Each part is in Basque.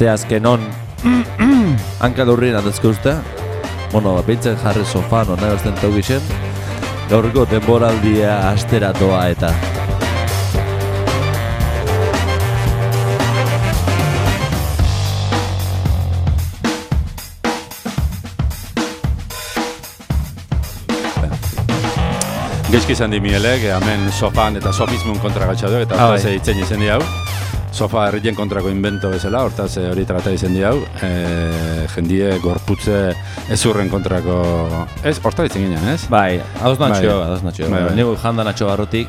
aste azken on hanka lurrien andezko uste bueno, beintzen jarri sofan ona gazten tau gixen gaurko denboraldia asteratoa eta Gezki izan di mielek, hemen sofan eta sofismun kontra gatsa eta Ah, bai. itzen izen di hau. Sofa herrien kontrako invento bezala, hortaz eh, hori trata izen di hau. E, jendie gorputze ezurren kontrako... Ez, hortaz itzen ginen, ez? bai, hauz natxo, Bai. hauz natxo Bai, bai. Nigo janda natxo barrotik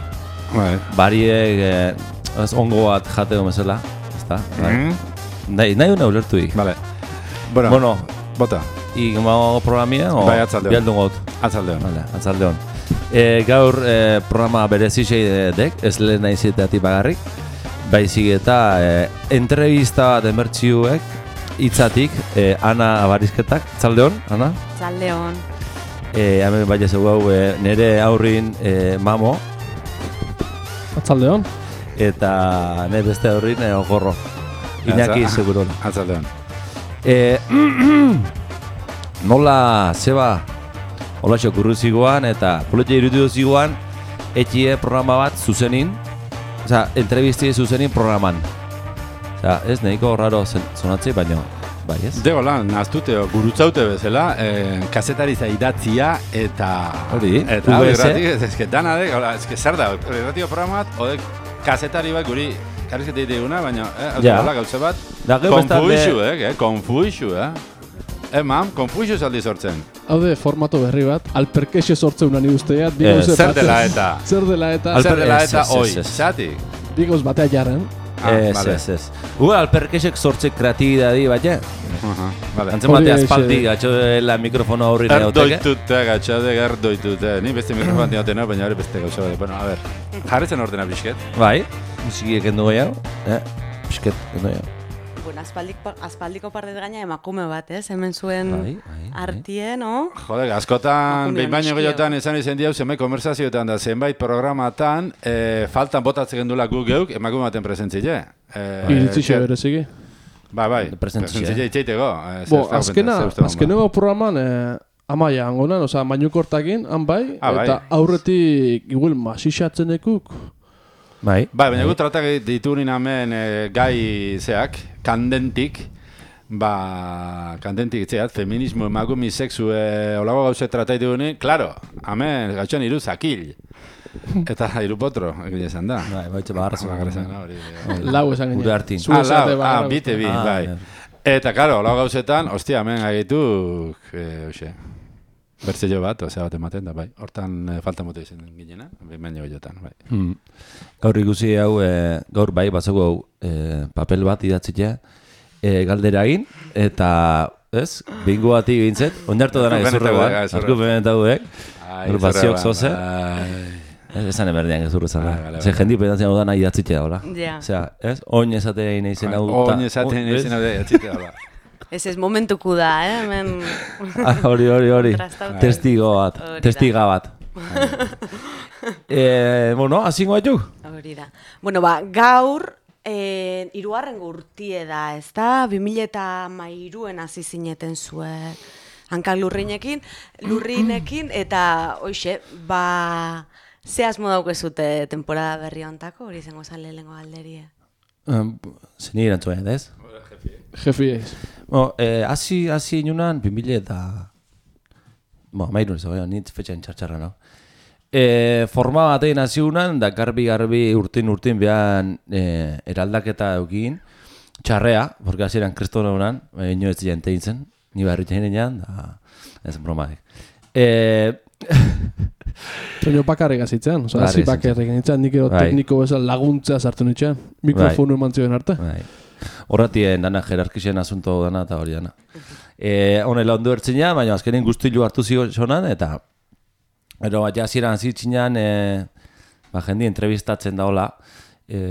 Bai. bariek eh, ez ongo bat jateko mesela ezta? Bai. Mm? Nahi, nahi una ulertuik Vale. Bueno, Bueno, bota, igmago programia o Bai, atzaldeon. bialdun got atzaldeon. Vale, atzaldeon e, Gaur e, programa berezisei dek, ez lehen nahi bagarrik Baizik eta e, entrevista bat emertziuek hitzatik e, Ana Abarizketak, atzaldeon, Ana? Zaldeon. E, hemen bai ez hau e, nire aurrin e, mamo Atzaldeon. eta nire beste aurrin e, ogorro Iñaki Atza- segurola Atzaldeon. E, nola, zeba, hola kurru zigoan eta polete irutu zigoan etxie programa bat zuzenin, oza, entrevisti zuzenin programan. Oza, ez nahiko raro zen, zonatzi, baina, bai ez? Dego lan, naztute, gurutzaute bezala, eh, kasetariza idatzia eta... Hori, Eta irratik, ez eske dana dek, hola, eske zer da, irratiko programa bat, odek kasetari bat guri, karrizketa diguna, baina, eh, Ja. hola, gauze bat, Da, konfuixu, eh, eh, konfuixu, eh. Eh, mam, konfuixu zaldi sortzen. Haude formato berri bat, alperkexe sortzeuna ni usteat, bi Eh, gauze Zer dela eta, Zer dela eta, zer dela eta, oi, ez. zatik. bi gauz batea jarren. Ah, ez, vale. ez, ez. Ua, alperkesek sortze kreatibidadi, baina, Aha, vale. antzen bate Hori aspaldi, eixe. gatxo dela mikrofono aurri neoteke. Erdoitute, gatxade, erdoitute. Ni beste mikrofon diotena, baina hori beste gauza bat. Bueno, a ver, jarritzen ordena bisket. Bai, musikiek kendu gehiago, eh? Pisket, kendu gehiago. Aspaldiko, aspaldiko partet gaina emakume bat, ez? Hemen zuen Bai, bai, bai. artie, no? Jode, askotan, behin baino gehiotan izan izen diau, zenbait konversazioetan da zenbait programatan, eh, faltan botatzen gendula gu geuk, emakume baten presentzile. Eh, Iritzi xe etxe- bereziki. Bai, bai, Presentzia. presentzile itxeiteko. Eh, Bo, azkena, azkeneko programan, eh, amaia angonan, oza, mainukortakin, han bai, Ah, bai. eta aurretik, igual, masixatzenekuk, Bai, Bai, baina gu tratak ditunin hemen eh, gai zeak, kandentik, ba, kandentik itzeat, feminismo, emagumi, sexu, e, olago gauze tratai duguni, klaro, hemen, gaitxoan iru zakil. Eta iru potro, egia esan da. bai, bai, Bagarra esan da, hori. lau esan Gure ginen. hartin. Ah, lau, ah, bite bi, Ah, bai. ja. Eta, karo, olago gauzetan, ostia, hemen gaitu, e, hoxe, bertzello bat, osea bat ematen da, bai. Hortan e, falta motu izan ginena, behin baino jotan, bai. Hmm. Gaur ikusi hau, e, gaur bai, batzeko hau, e, papel bat idatzitea, e, galdera egin, eta, ez, bingo bati gintzet, ondartu gezurre benetago, bat, arku benetagoek, Ai, Hor baziok zerra, zoze. bai. ez esan zala. Bai, bale, Ze jendi pensatzen hau dana idatzitea, hola. Ja. Osea, ez, oin esatea izen hau. ta- Oin esaten ez? izan hau da. Ez ez momentuku da, eh? Hemen... Ah, hori, hori, hori. Testigo bat, testiga bat. eh, bueno, hasingo baitu? Hori da. Bueno, ba, gaur, eh, irugarren urtie da, ez da? 2000 eta mairuen hasi zineten zuen hankak lurrinekin, lurrinekin, eta hoxe, ba, ze asmo daukezute temporada berri ontako, hori izango zan lehenengo alderie. Um, Zeni erantzuen, ez? Jefi ez. Bueno, eh, hasi, hasi inunan, 2000 eta... Bueno, mairun ez, baina nint fetxan txartxarra, no? E, forma batean hasi unan, da garbi-garbi urtin urtin behan e, eraldaketa eugin, txarrea, porque hasieran kristona unan, e, ino ez ziren teintzen, ni barri teinean, da, ez bromadek. E, Baina bakarrik azitzean, oza, zitzen. bakarrik nintzen, nik ero Bai. tekniko bezala laguntza sartu nintzen, mikrofonu eman zioen arte. Bai. Horratien dana jerarkisen asunto dana eta hori dana. E, honela ondo ertzina, baina azkenin guztilu hartu zigo zonan, eta Ero, bat jasieran zitzinean, e, ba, jendi entrevistatzen da hola, e,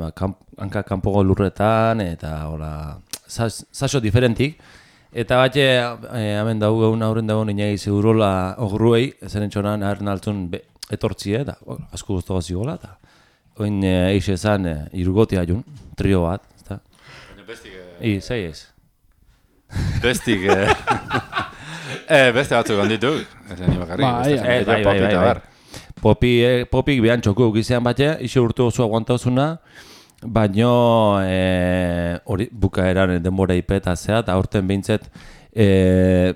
ba, kamp, hanka kanpogo lurretan, eta hola, saso diferentik. Eta bat, e, hemen dago egun aurren dago ninei segurola ogruei, ezen entxonan, harren altzun be, etortzie, eta asko guztu zigola, eta oin e, eixe ezan e, irugotia jun, trio bat, I, zei ez. Bestik, eh, eh, beste batzuk onditu. Ez ni bakarrik. Bai, beste bai, jendea, bai, bai, popi bai, eta bai. bar. Popi, eh, popik behan txoku gizean bate, iso urte oso aguantauzuna, baino eh, hori bukaeran denbora ipeta zea, eta aurten behintzet eh,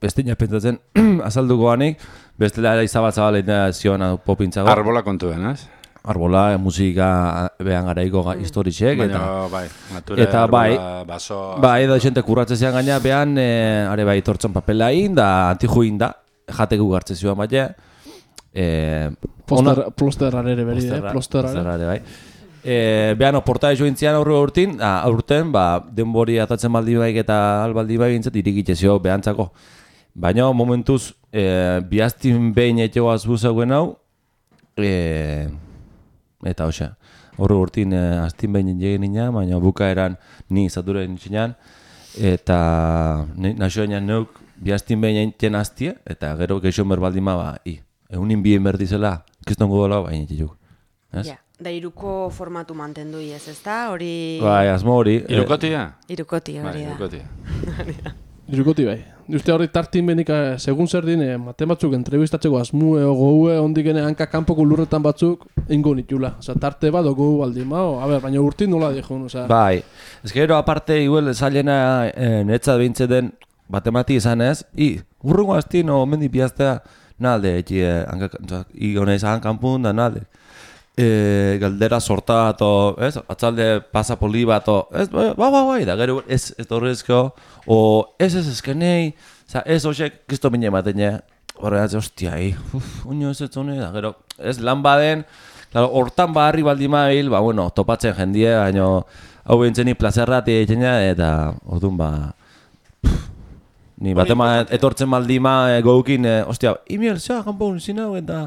beste pentsatzen azalduko ganik, bestela izabal-zabal egin zioan popintzago. Arbola kontuen, ez? Arbola, eh, musika behan garaiko ga, historixek, eta... Baina, bai, nature, Eta arbola, bai. baso... Ba, edo xente kurratze zean gaina, behan, e, are bai, tortzen papela egin, da, antijuin da, jateko gartze zioan baina, e, Poster, plosterrar ere beri, eh? Plosterrar. bai. E, behan, oporta join zian aurre urtin, a, aurten, ba, denbori atatzen baldi baik eta albaldi bai bintzat irikitze zio behantzako. Baina, momentuz, e, bihaztin behin etxegoaz buzauen hau, e, eta osea, horre urtin e, astin behin egin nina, baina bukaeran ni izatura nintzinean, eta ni, naxoenan neuk bihaztin behin egiten aztie, eta gero geixo berbaldima ba, i, egunin bien berdizela, kistongo dola, baina egin Ez? Ja, da iruko formatu mantendu ez, ezta? Hori... Bai, asmo hori. eh, Irukotia? Irukoti Bai, hori da. irukotia. Irukoti bai. Uste horri tartin benik, eh, segun zer dine, mate batzuk entrevistatzeko asmue o goue, ondikene hanka kanpoko lurretan batzuk, ingo nitula. Osa, tarte bat ogo baldi mao, a ber, baina urtin nola dihun, osa. Bai, ez gero aparte igual zailena e, netzat behintzen den batemati izan ez, i, urrungo aztien o mendi piaztea nalde, eki, hanka, i honez hankanpun da nalde. E, galdera sorta bat, o, ez, atzalde pasa poli bat, ez, bai, bai, bai, bai, da gero ez, ez torrezko, o, ez, ez, eskenei, Osa, ez hoxek, kisto mine ematen ja. Horre atze, ostia, hi, uf, uño ez ez hone, da gero, ez lan baden, claro, hortan barri baldi mail, ba, bueno, topatzen jendie, baino, hau bintzeni plazerrati egiten ja, eta, orduan, ba, pff, ni batema etortzen baldima e, goukin, e, ostia, imiel, zea, kanpo unzin hau, eta,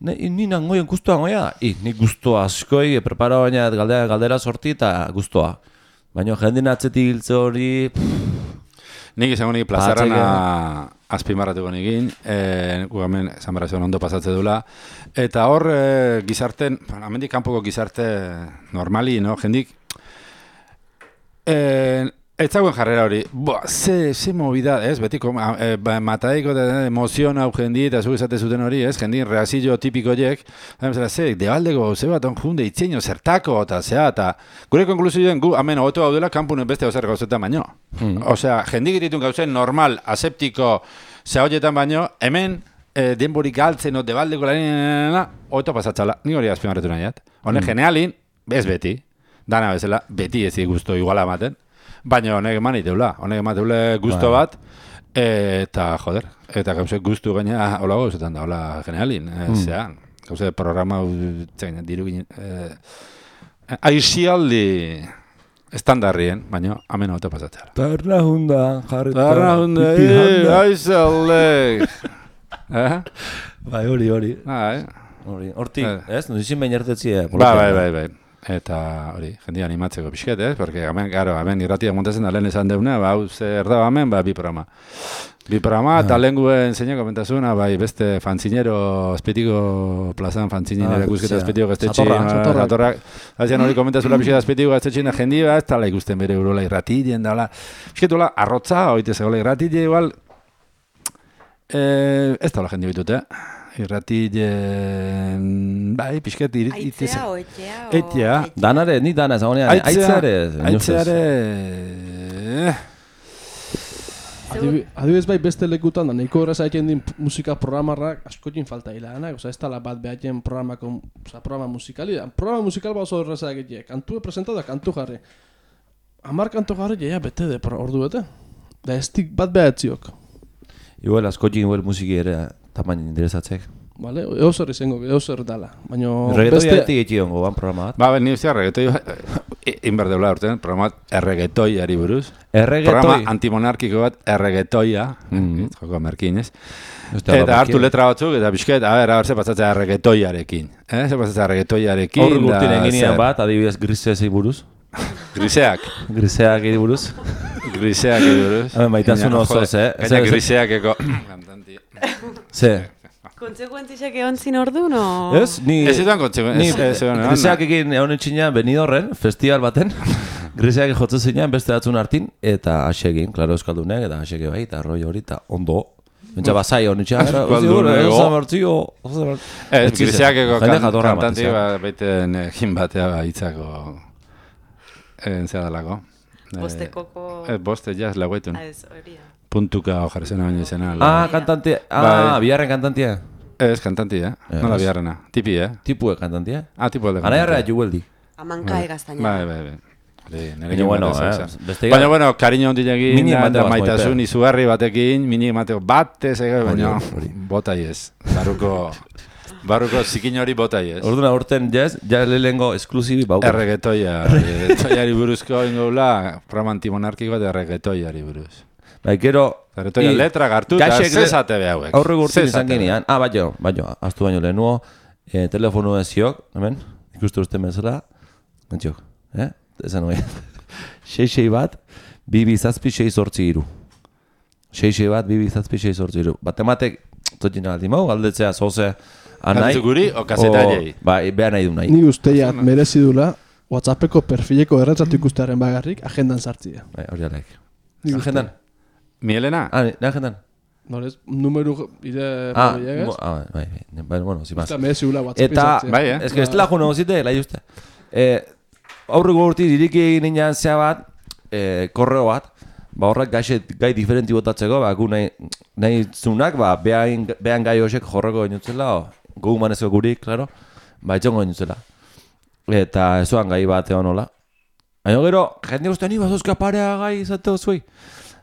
ne, ni nangoien guztua goia, i, ni guztua askoi, e, prepara baina galdera, galdera sorti eta guztua. Baina jendin atzetik hiltze hori, pff, Nik izango nik plazarana azpimarratuko nikin, e, gu hemen esan ondo pasatze dula. Eta hor e, gizarten, amendik kanpoko gizarte normali, no? Jendik, e, ez zauen jarrera hori, Boa, ze, ze movida, ez, betiko, e, ba, mataiko da emozion hau jendi, eta zu esate zuten hori, ez, jendin reazillo tipiko jek, zera, ze, debaldeko, ze bat on junde, itzeino, zertako, eta zea, eta gure konklusioen gu, hemen, hobeto gaudela, kanpunen beste ozer gauzetan baino. Osea, jendik ditun gauzen normal, aseptiko, zehoietan baino, hemen, e, denborik galtzen, o, debaldeko lan, hobeto pasatzala, ni hori azpimarretu nahiat. Honek, generalin, ez beti, dana bezala, beti ez guztu iguala ematen, baina honek eman iteula, honek eman iteule guztu Bai. bat, eta, joder, eta gauzek guztu gaina, hola gauzetan da, hola generalin, mm. zean, gauze programa, zein, diru ginen, eh, aixialdi estandarrien, baina hemen hobeto pasatzala. Tarna hunda, jarri Darra hunde, eh, aixialde! eh? Bai, hori, hori. Bai, Hori, hortik, Eh. ez? Nuzizin behin ertetzie. Ba, bai, bai, bai. Eta hori, jendia animatzeko pixket, ez? Porque hemen, garo, hemen irratia montatzen da lehen esan deuna, ba, hau zer da hemen, ba, bi programa. Bi programa, eta lehen guen zeina komentazuna, bai, beste fantzinero, azpetiko plazan fantzinero Ah, erakusketa zea. azpetiko gaztetxe, Zatorra, zatorrak. zatorrak, hori komentazula pixket azpetiko gaztetxe da jendia, ez tala ikusten bere urola irratien, da, hola, pixket hola, arrotza, oite zegoela irratile, igual, eh, ez da hola jendia bitute, irratien, bai, pixket, ir, Aitzea, o... Aitzea. Danare, ni dana ezagonean. Aitzare. Aitzare... Adibi- Adibidez bai beste lekutan da, nahiko horreza egiten din musika programarrak askotin falta hilanak, oza, ez tala bat behatzen programako, oza, programa musikali da. Programa musikal bat oso horreza egitea, kantu presentatu da kantu jarri. Amar kantu jarri, jaia bete de, ordu bete. Da ez bat behatziok. Igual, askotik igual musiki ere tamain interesatzek. Vale? Eo zer izango, eo zer dala. Baina beste... beti getxiongo, ban programa bat. Ba, ben, ni ustea reggaetoi, inber deula urtean, programa erregetoiari buruz. Programa Erregetoi. antimonarkiko bat erregetoia, Mhm. joko merkin, ez? Ostia, Eta ba, hartu letra batzuk, eta bisket, a ber, a ber, ze pasatzea erregetoiarekin. Eh? Ze pasatzea erregetoiarekin, Hor gurtin eginean bat, adibidez grisesei buruz. Griseak, Griseak iri buruz. griseak buruz. Hemen maitasun osoz, jode, eh? Gaina griseakeko kantanti. Ze? Kontsekuentziak egon zin ordu, no? Ez? Ni... Ez ez, ez, Griseak egin egon etxinean Benidorren, festival baten. Greziak jotzen zinean beste batzun hartin, eta asegin, klaro euskaldunek, eta asege bai, eta roi hori, eta ondo. Bentsa basai hori txan, Euskaldunego. zamartzio, Ez, jatorra kantanti batez, ba, baiten egin batea ba, hitzako en zea dalako. Bostekoko... Ez, boste jaz lauetun. Ah, Ez, hori da. Puntuka ojarzena baino izena. Ah, kantante, ah, Bai. biharren kantantia. Ez, kantanti, eh? Ez. Nola biharrena. Tipi, eh? Tipue kantantia. Ah, tipo alde Ara jarra jueldi. Amanka egaztaina. Bai, bai, bai. Hori, nire Baina, bueno, eh, Baina, bueno, kariño hondilekin, Mini da, bat maitasun izugarri batekin, mini emateko batez, ege, baina, Hori, hori. bota ez. Barruko, barruko zikin hori bota ez. Orduna urten jaz, ja lehengo esklusibi bau. Erregetoia, erregetoiari buruzko ingula, programa antimonarkiko eta erregetoiari buruz. Bai, gero... I- letra gartu eta le- zezate behauek. Aurre gurtin izan genean. Ah, baino, baino, astu baino lehenuo, eh, telefonu eziok, hemen, ikustu uste bezala, mentxok, eh? Esan hori. Seixei bat, bibi zazpi sei sortzi iru. Seixei bat, bibi zazpi sei sortzi iru. Bat ematek, totin aldi mau, galdetzea zoze, anai. Guri o kazetariei? Bai, behar nahi du nahi. Ni usteiat merezi dula WhatsAppeko perfileko erretzatu ikustearen bagarrik agendan sartzia. Bai, hori alaik. Nik uste. Agendan? Mielena? Ah, ni agendan? Norez, numeru ire Ah, mo- ah, bai, bai, bai, bueno, más. Eta merezi dula WhatsApp Eta, Bai, eh? ez que ez dela juno zite, lai uste. Eh, aurreko urti diriki egin inan zea bat, eh, korreo bat, ba horrek gaxe, gai diferenti botatzeko, ba gu nahi, nahi zunak, ba behan, behan gai hosek jorreko inutzela, o, gu manezko guri, claro, ba etxongo inutzela. Eta ezoan gai bat egon hola. Baina gero, jende uste ni bazuzka parea gai izateo zuei.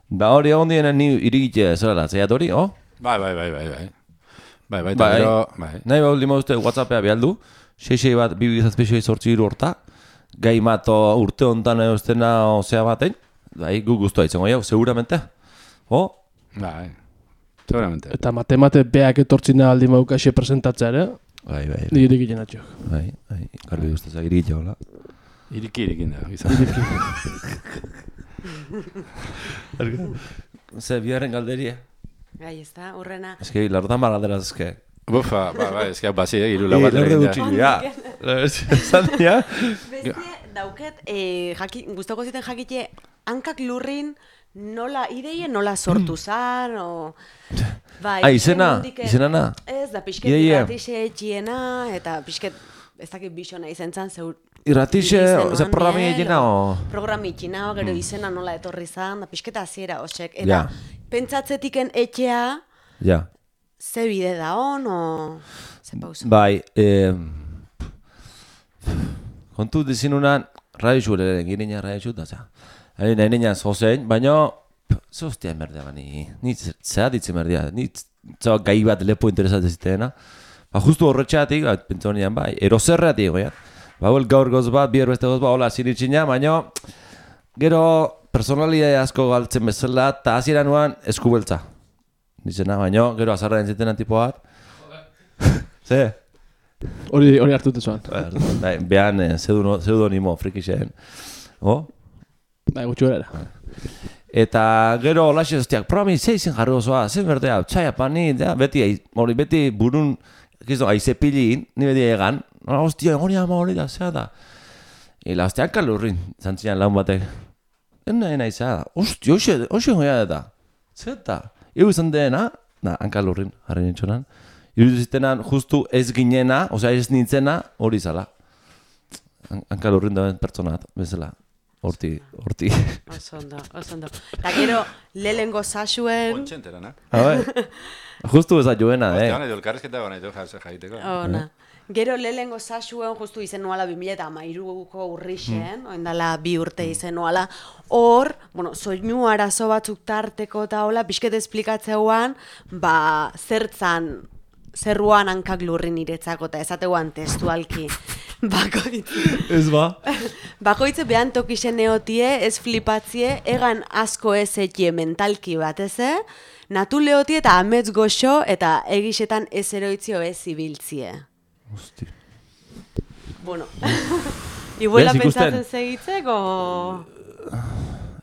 Da hori egon dienen ni irigite zela, zeiat hori, oh? Bai, bai, bai, bai, bai. Bai, bai, Bai. gero, bai. Nahi behar lima uste Whatsappea bialdu, 6 bat, bi bizazpixoi sortzi hiru horta, gai mato urte hontan eustena osea batein, bai, gu guztua izango jau, seguramente. Oh, Bai, seguramente. Eta matemate beak etortzina aldi maukaxe presentatzea ere, bai, bai, bai, nik egiten atxok. bai, bai, garbi guztazak irigite hola. Iriki irikin da, izan. Ze, biharren galderia. Gai, ez da, urrena. Ez que, lardotan ba galderaz, ez que. Bufa, ba, ba, ez que basi, eh, iru Eh, lau bat lorde egin da. ja. Esan dira? Beste, dauket, eh, jaki, guztoko ziten jakite, hankak lurrin nola ideie nola sortu zan, o... Bai, Ah, izena, izena na? Ez, da pixket etxiena, eta pixket, ez dakit bisona izen zan, zeur... Irratixe, ze programi egina, o? Programi itxina, gero izena nola etorri zan, da pixket hasiera osek. Eta Ja. pentsatzetiken etxea, Ja. ze bide da on, o... Ze pauso. Bai, eh, kontu dizinunan, radio xure, girina radio xut, da, Hari nahi nian zozein, baina, ze hostia merdea bani, ni zera ditzen merdea, ni gai bat lepo interesatzen ziteena. Ba, justu horretxeatik, ba, pentsa honian, bai, erozerreatik, goian. Ba, gaur goz bat, bihar beste goz bat, hola, sinitxina, baina, gero, personalidade asko galtzen bezala, eta hasiera nuan eskubeltza. Dizena, baina, gero azarra entzitena tipo bat. Ze? Hori hori hartute zuan. Bai, behan eh, pseudonimo frikixen. Oh? Bai, gutxu era. Eta gero olaxe hostiak, programi ze izen jarri osoa, ze berdea, txaia pani, da, beti, hori beti burun, kizo, aize pilin, ni beti egan, ah, hostia, hori ama hori da, zea da. Ila, hostiak kalurrin, zantzian laun batek. Ena, ena izan, hostia, hoxe, hoxe hoia da. Zeta, iru izan dena, da, hankalurrin, jarri nintxonan. Iru zitenan, justu ez ginena, osea ez nintzena, hori zala. Han- Hankalurrin da pertsona bezala. Horti, horti. Oso ondo, oso ondo. Eta gero, lehengo zasuen, Ontxentera, na? Ver. Justu eza joena, eh. Hostia, edo elkarrizketa gana jase jaiteko. ona. Gero lehengo zasuen justu izen nuala 2000 eta mairuko urrixen, mm. oindala bi urte izen nuala. Hor, bueno, soinu arazo batzuk tarteko eta hola, pixket esplikatzeuan, ba, zertzan, zerruan hankak lurrin iretzako eta esateuan testualki. Bakoitz, Ez ba? bakoitze behan tokixen neotie, ez flipatzie, egan asko ez etie mentalki batez, eh? Natu leotie eta amets goxo eta egixetan ez eroitzio ez zibiltzie. Hosti. Bueno, iguela Bez, ikusten. pentsatzen segitzek, o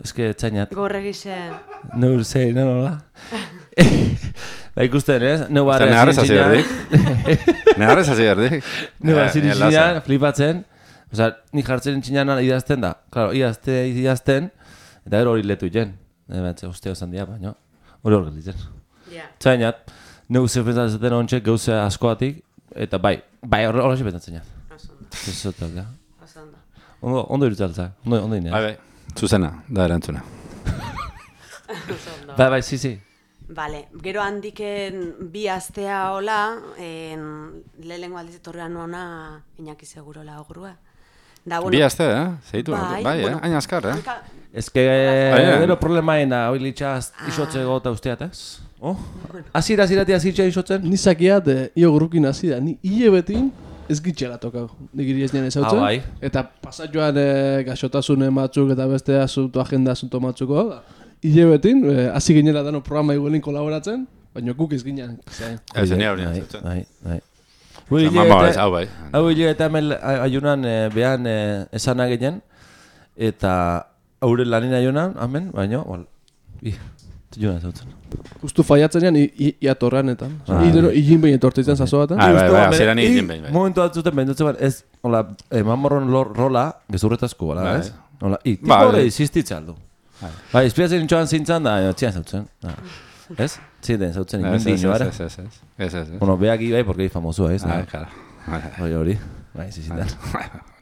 Ez que etxainat. gorre gixen. Neur zei, no nola? ba ikusten, ez? Neu barra hasi zintzinan- berdik. Neharrez hasi berdik. Neu barra Eh, ni zintzinan, flipatzen. Osea, ni jartzen txinan idazten da. Claro, idazte, idazten, eta gero hori letu jen. E, batze, uste osan dia, baina hori hor gelditzen. Ja. Zainat, neu zer pentsatzen ontxe gauze askoatik, eta bai, bai hor hori pentsatzen jat. Oso ondo, ondo. Ondo, irutzaltza, ondo, ondo Bai, inean. bai. Zuzena, da erantzuna. Bai, bai, si, si. Vale, gero handiken bi astea hola, en, lehenengo aldiz etorrean nuena Iñaki Segurola ogurua. Da, Bi aste, eh? Zeitu, Bai, bai, eh? bueno. Hain azkar, eh? Ez que gero problemaena, hoi litxaz isotze gota usteat, ez? Oh? Azira, azirati azitxe isotzen? Ni zakiat, eh, io gurukin hasi da, ni hile betin ez gitxela tokau. Nik iri ez nien ezautzen. Ah, bai. Eta pasat joan e, gaxotasune batzuk eta beste asunto agenda asunto batzuko. Hile betin, eh, hasi ginela dano programa iguelin kolaboratzen, baina guk ez ginen. Ez, hori Bai, nintzutzen. bai, bai. Osea, Mama, ez, hau bai. Hau hile eta hemen a- ayunan eh, behan eh, esana ginen, eta haure lanina jonan, amen, baina, bol, i, juna zautzen. Justu faiatzen ean, iatorranetan. Ah, Idero, bai. igin behin etortzen zazoatan. Ah, bai, bai, Justo, hasieran bere- egin i- behin, bai. Momentu batzuten behintzen bat, ez, hola, emamorron lor, rola, gezurretazko, hola, Bai. ez? Hola, i, tipo Bai. hori existitza aldu. Bai, espiratzen nintxoan zintzan da, jo, txian zautzen. Ah. Ez? Ziden zautzen ez, inmendin, ez, bara. ez, ez, ez, ez, ez, ez. Bueno, beak ibai, porque es famosua, ez? Ah, claro. Bai, bai. Hori hori. Bai, zizindan.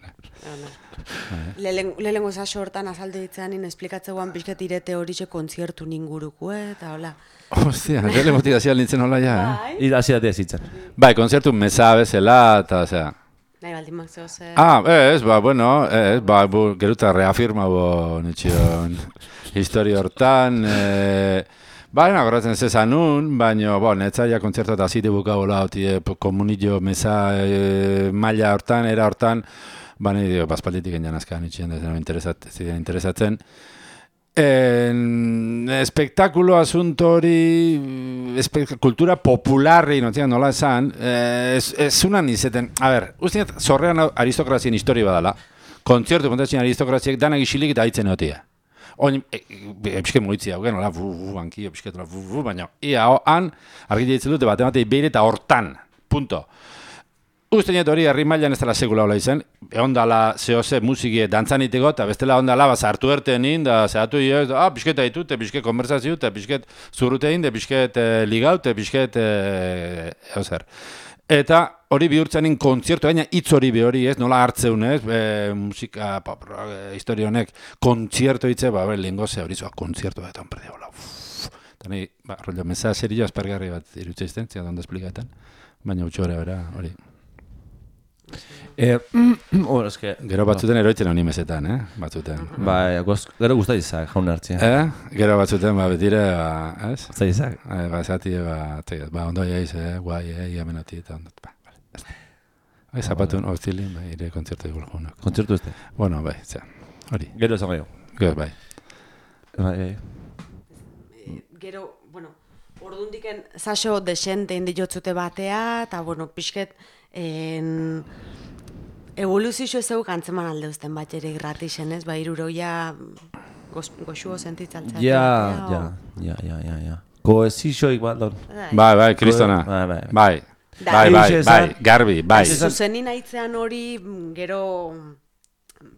Lehen- Lehenengo zaso hortan azalde ditzean, esplikatzeuan pixket irete horixe kontziertu ninguruko, eta hola. Hostia, gele motivazioa nintzen hola ja, eh? Bai. Ira hasi datea zitzen. Bai, konzertu meza bezala, eta, osea... Nahi baldin makzeo ze... Ah, ez, ba, bueno, ez, ba, bu, geruta reafirma bo nitxion historia hortan, e, ba, nagoratzen zezanun, baina, bo, netzaia kontzertu eta zite bukabola, hoti, e, komunillo meza e, maila hortan, era hortan, ba, nahi dio, bazpalditik enjan azkan nitxien, ez nahi interesat, interesatzen. En, espektakulo asunto hori, kultura popularri, no tian nola esan, eh, ez, ez unan izeten, a ber, usteet, zorrean aristokrazien historia badala, kontzertu kontatzen aristokraziek danak isilik eta haitzen egotia. Oin, e, e, epske muitzi hau, nola, bu, bu, banki, epske, nola, bu, bu, baina, ia, ho, han, argi ditzen dute, bate batei beire eta hortan, punto. Usten dut hori herri mailan ez dela sekula hola izan, egon dala zehose musiki dantzan iteko, eta bestela egon dala bazartu erten in, da zehatu jo, ah, pixket haitu, te pixket konversazio, te pixket zurrute in, te pixket eh, ligau, te pixket, eh, eozer. Eta hori bihurtzenin kontzertu, baina hitz hori be hori ez, nola hartzeun ez, be, musika, pop, rock, eh, historia honek, kontzertu hitze, ba, be, lehengo ze hori zoa, kontzertu eta onperdi hola, uff. Eta nahi, ba, rollo, meza serio aspergarri bat irutzeizten, zia donde esplikaetan, baina utxore bera, hori. Eh, hor, eske, Gero batzuten eroitzen honi mesetan, eh? Batzuten. Bai, goz, gero guztai izak, jaun hartzia. Eh? Gero batzuten, ba, betire, ba, ez? Guztai izak. Eh, ba, zati, ba, te, ba, ondo jaiz, eh? Guai, eh? Ia menoti, eta ondo, ba, da. Bai, zapatun, hostilin, bai, ire kontzertu egul jaunak. Kontzertu este. Bueno, bai, zera, hori. Gero esan gehiago. Gero, bai. Bai, bai. Gero, bueno, ordundiken zaso desente indi jotzute batea, eta, bueno, pixket, en, evoluzio zeuk antzeman alde uzten bat ere irratixen, ez? Ba, iruroia goxuo sentitzaltzea. Ja, ja, ja, ja, ja, ja. Koezizioik bat, don. Bai, bai, kristona. Bai, bai. Bai, bai, bai, bai, garbi, bai. Zuzenin aitzean hori, gero,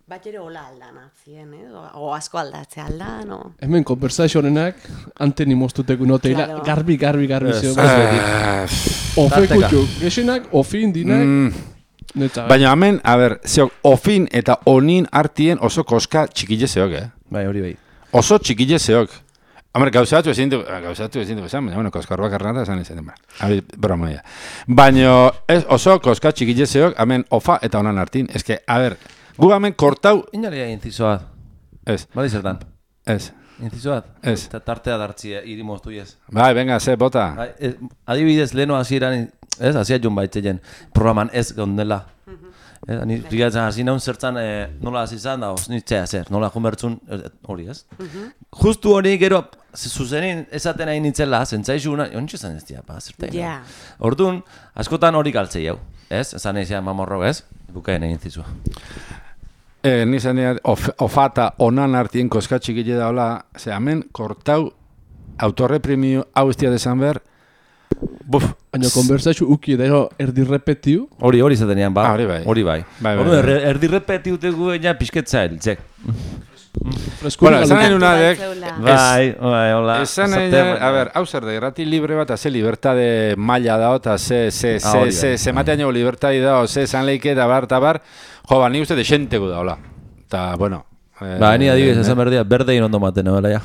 bat ere hola aldan atzien, eh? O, asko aldatzea aldan, o... Hemen konversazio honenak, anteni moztuteko noteila, Claro. garbi, garbi, garbi Ez. zeo. Ah, Ofe kutxu, gexenak, ofin dinak, mm, netza. Baina hemen, a ber, zeok, ofin eta onin artien oso koska txikile zeok, eh? Bai, hori bai. Oso txikile zeok. Hombre, gauzatu ezin du, gauzatu ezin du esan, baina, bueno, koskarroak arnata esan izan den, Hori, broma ya. Baina, oso koska txikile zeok, hemen ofa eta onan artin. Ez que, a ber, gu hemen kortau, Inalia intzizoat. ez, Bali zertan. ez, Intzizoat. Ez. Eta tartea dartzi iri moztu ez. bai, venga, ze, bota. Bai, ez, adibidez, leheno hasieran, ez, hasia joan baitzeien, programan ez gondela. Ez, ni rigatzen hasi naun zertzan eh, nola hasi izan da, os nitzea zer, nola jumertzun, eh, hori ez. Justu hori gero, ze- zuzenin esaten nahi nintzela, zentzaizuna, ontsi esan ez dira, ba, zertain. Ja. Orduan, askotan hori galtzei hau, ez? Esan nahi zian mamorro, ez? Bukaen egin zizua. Eh, ni zanean, of, ofata onan artien koska txikile daula, ze hemen kortau autorreprimio hau ez dia desan behar, Buf. Baina konversatxu uki edo erdi repetiu. Hori, hori zatenean, ba. Ah, hori bai. Hori bai. Bai, bai, Orduan, bai. erdi- erdi repetiutegu eina pixketza eltzek. Freskura Bueno, esan nahi nuna dek. Bai, bai, hola. Esan nahi, nahi- a ber, hau zer da, irrati libre bat, ze libertade maila da, eta ze, ze, Ah, ze, ze, bai. ze mateaino libertadi da, ze esan leike, eta bar, eta bar, jo, ba, ni uste desentegu da, hola. Eta, bueno. eh, Ba, ni adibidez, eh, esan berdia, berdein ondo maten, nola, ja.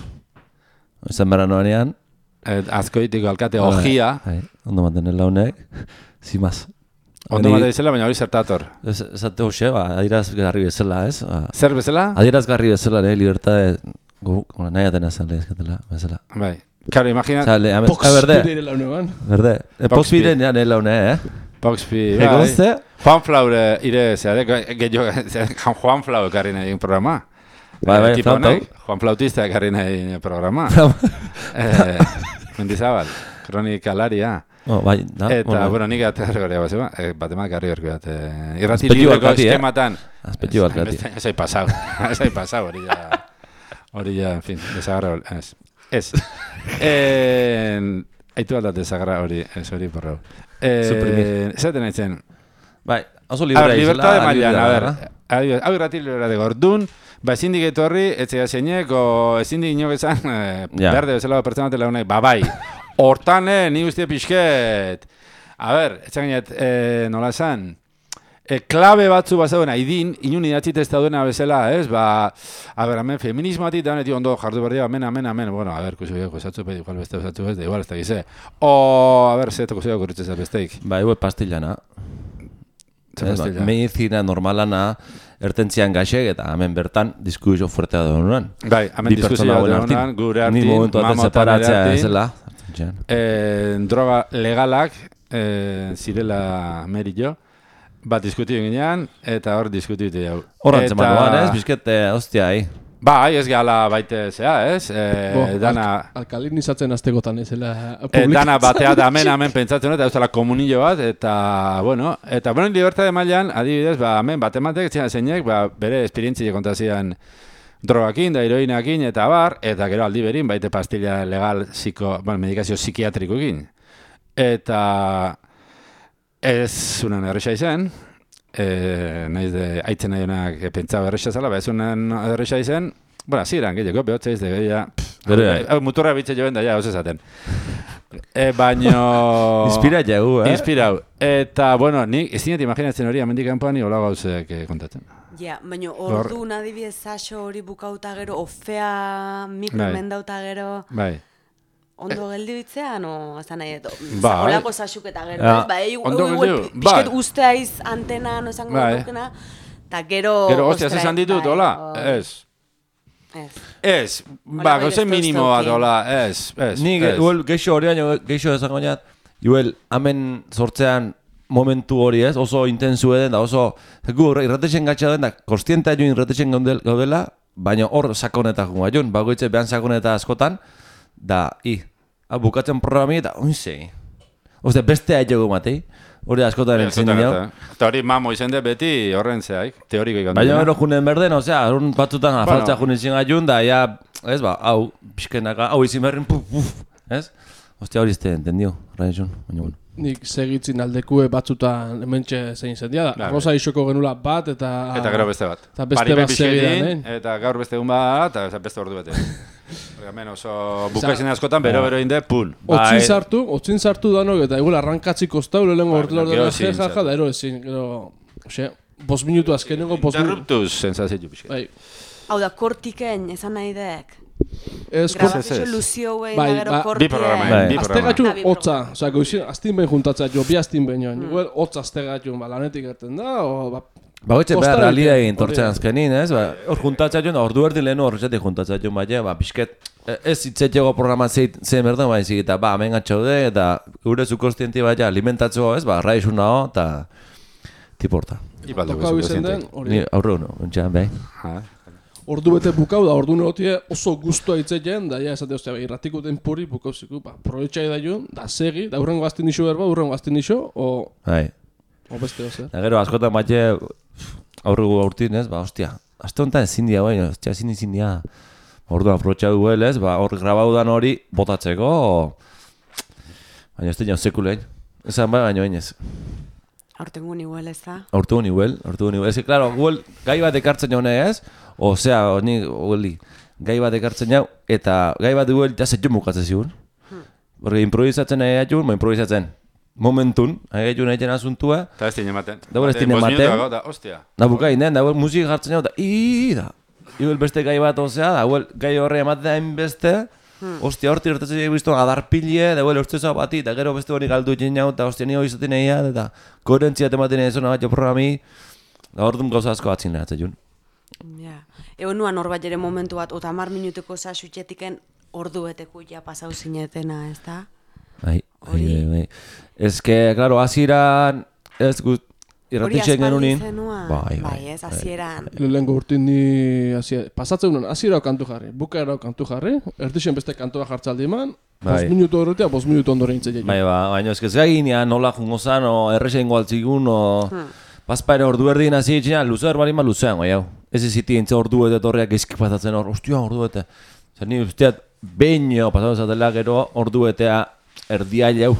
Esan berra noanean. eh, Azkoitiko alkate, ojia, Bai, ondo maten launek. Zimaz. Ondo bat izela, baina hori zertator. Ez, esate hoxe, ba, adierazgarri bezala, ez? Ba, Zer bezala? adierazgarri bezala, ne, libertade, gu, bueno, nahi atena zan lehizkatela, bezala. Bai. Claro, imagina, Osa, le, Pox a berde, bidere launean. berde. E, Poxpi. Pox biren, ja, nela une, eh? Poxpi, Ego bai. ze? Juan Flaure, ire, zera, gehiago, Juan Flau ekarri nahi programa. Bai, bai, Eh, tipo Flautau. honek, Juan Flautista ekarri nahi programa. eh, Mendizabal, kronikalaria. Oh, bai, da, Eta, bueno, nik aterri hori bat, eh, bat emak garri hori bat. Eh, irrati libreko alkati, eh? eskematan. Aspetxu alkati. Ez- Ez hai pasau, ez hai pasau, hori ja, hori ja, en fin, desagarra, ez. Ez. Eh, Aitu aldat desagarra hori, ez hori porrau. Eh. Zaten aitzen, Bai, oso A librea ver, libertad de izela, mailan, a ver. hau irrati libera de gordun, ba ezin dik etorri, etzea zeinek, o ezin dik inok esan, eh, Ja. berde bezala pertsona tela honek, ba bai, hortan, eh, ni guztia pixket. A ver, etzan ginet, eh, nola esan, e, klabe batzu bazauen aidin, inun idatzit ez duena bezala, ez? Ba, a ber, hemen feminismoatik da honetik ondo jardu berdia, amen, amen, amen, bueno, a ber, kusi bioko esatzu pedi, igual beste esatzu da igual ez da gize. O, a ber, zetoko zego kurritzez besteik. Bai, hue pastillana. Ze ba, pastilla? Medizina normalana, ertentzian gaxek, eta hemen bertan diskusio fuertea da honuan. Bai, hemen diskusioa da honan, gure Ni artin, mamotan ere artin. Ertentzian. eh, droga legalak eh, zirela meri jo, bat diskutiu ginean, eta hor diskutiu jau. Horran zeman duan, ez? Bizkete, hostia, hi. Bai, ez gala baite zea, ez? Eh, Bo, dana, al- alkalinizatzen aztegotan ezela eh, publikatzen. dana batea da hemen, hemen pentsatzen eta komunillo bat, eta, bueno, eta, bueno, libertade mailan, adibidez, ba, hemen, bat ematek, zein zeinek, ba, bere esperientzia kontazian drogakin, da heroinakin, eta bar, eta gero aldi berin, baite pastilla legal, ziko, bueno, medikazio psikiatrikokin. Eta ez unan erresa izan, e, naiz de, aitzen nahi honak pentsa erresa zala, ba, ez unan erresa izan, bueno, ziren, gehiago, behotze ez de, gehiago, hau muturra bitze joen da, ja, hau esaten. E, baino... Inspira jau, eh? Inspirau. Eta, bueno, nik ez dinet imaginatzen hori, amendik kanpoan, ni hola gauzek eh, kontatzen. Ja, baina ordu adibidez saso hori bukauta gero, ofea mikro Bai. gero, Bai. ondo geldi bitzean, o, esan nahi, edo, Bai. olako sasuketa gero, Ja. ez? Ba, egu, Ondo egu, pixket bai. usteaiz antena, no esango Bai. dukena, eta gero... Gero, hostia, ostra, esan ditut, bai, hola? o- Ez. Ez. Ez, Hola, ba, bai, gauze ez minimo bat, hola, ez, ez. Ni, ez. igual, geixo hori baino, geixo esango niat, igual, hemen sortzean momentu hori ez, oso intensu eden, da oso, gu irratexen gatxa den, da, kostienta joan irratexen gaudel- gaudela, baina hor sakoneta junga joan, bagoitze behan sakoneta askotan, da, i, ha, bukatzen programi, eta, oinze, Ostia, beste aio matei, hori askotan entzin jau. eta. Hori mamo izan de beti horren zehaik, teoriko ikan Baina gero junen berden, osea, arun batzutan Bueno. afaltza junen zin gaiun, da, ja, ez ba, hau, pixkenaka, hau izin berrin, puf, puf, ez? Ostia, hori izte, entendio, raizun, baina bueno. Nik segitzin aldekue batzutan hementxe zein zen dia da. Bai. Rosa isoko genula bat eta... Eta gero beste bat. Eta beste bat segidan, Eta gaur beste egun bat, eta beste ordu bete. Hemen oso bukaizen askotan, bero-bero inde, pun. Otzin Bai. sartu, otzin sartu danok, eta igual arrankatzi kostau lehenengo Bai, ordu gero ordu ezin jaja, da ero ezin, gero... Ose, bos minutu azkenengo, bos minutu... Interruptus sensazio pixket. Bai, Hau da, kortiken, esan nahi dek. Ez, ko- Grabazio ez. luzio guen, Bai, da gero ba-. Bi programa, Bai. bi programa. bi hotza, oza, goizien, aztin behin juntatzea, jo, bi aztin behin joan. Mm. Hotza azte gatxun, ba, lanetik gerten da, o, ba, Kostara behar realidea egiten, egin tortzen azkenin, ez? Ba, hor juntatza joan, ordu erdi lehenu horretxetik juntatza joan baina, ba, pixket, e, ez hitzetxego programa zein ze merda baizik, eta ba, hemen gatxaude, eta gure zukostienti baina alimentatzeko, ez? Ba, raizu nao, eta tiporta. Ibaldu zientek. hori. Ni aurre hono, ontsa, bai. Ordu bete bukau da, ordu neotie oso guztua hitzetzen, da ja esate ostia, irratiko denpori bukau ziku, ba, proietxai da joan, da segi, da urrengo gaztin iso berba, urrengo gaztin iso, o, Bai. o beste ozer. Eta gero, askotan batxe, aurrego aurtin, ez? Ba, ostia, aste honetan ezin dia, bai, ostia, ezin ezin dia. Orduan, aprotxa duel, ez? Ba, hor grabaudan hori botatzeko, Baina ez da sekulein. Esan ba, baina ez. Aurtengo igual ez da. Hortu igual, hortu igual. Ez que, claro, igual, gai bat ekartzen jaune ez, osea, honi, hori, gai bat ekartzen jau, eta gai bat igual, ja zetxun bukatzen zigun. Porque improvisatzen nahi atxun, ma improvisatzen. Momentun, nahi atxun egiten asuntua, Eta ez dine ematen. Da, ez dine Bost ematen. minutuak, Da, ostia. da bukain, den, da igual musika jartzen jau, da, iiii, da. Igual beste gai bat osea, da igual gai horre ematen beste, Ostia, horti hortatzen egin biztu adarpile, da igual usteza bati, eta gero beste hori galdu egin jau, eta ostia nio izaten egia, eta koherentzia tematen egin zona bat jo programi, da hor dum gauza asko atzin lehatzen jun. Ja. Egon nuan hor bat ere momentu bat, ota mar minutuko sasutxetiken ordu beteko ja pasau zinetena, ez da? Bai, bai, Hori- bai, bai. Ez que, claro, hasieran ez gut, irratitxen genunin. Bai, bai. bai, ez, hasieran. Lehenko urtin ni hasiera- pasatzen unen, hasiera kantu jarri, bukaera kantu jarri, erdixen beste kantua jartzaldi eman, Bai. bost minutu horretia, bost minutu ondoren intzen Bai, ba, baina ez que zaginean nola jungo zan, o errexen gualtzigun, o... Bazpaire ordu erdien hasi itxean, luzear bali ma luzean, gai hau. Ez ez iti entze ordu eta torreak gezki pasatzen hor, ostia ordu eta. Zer ni usteat, beño pasatu zatela gero ordu eta erdia jau.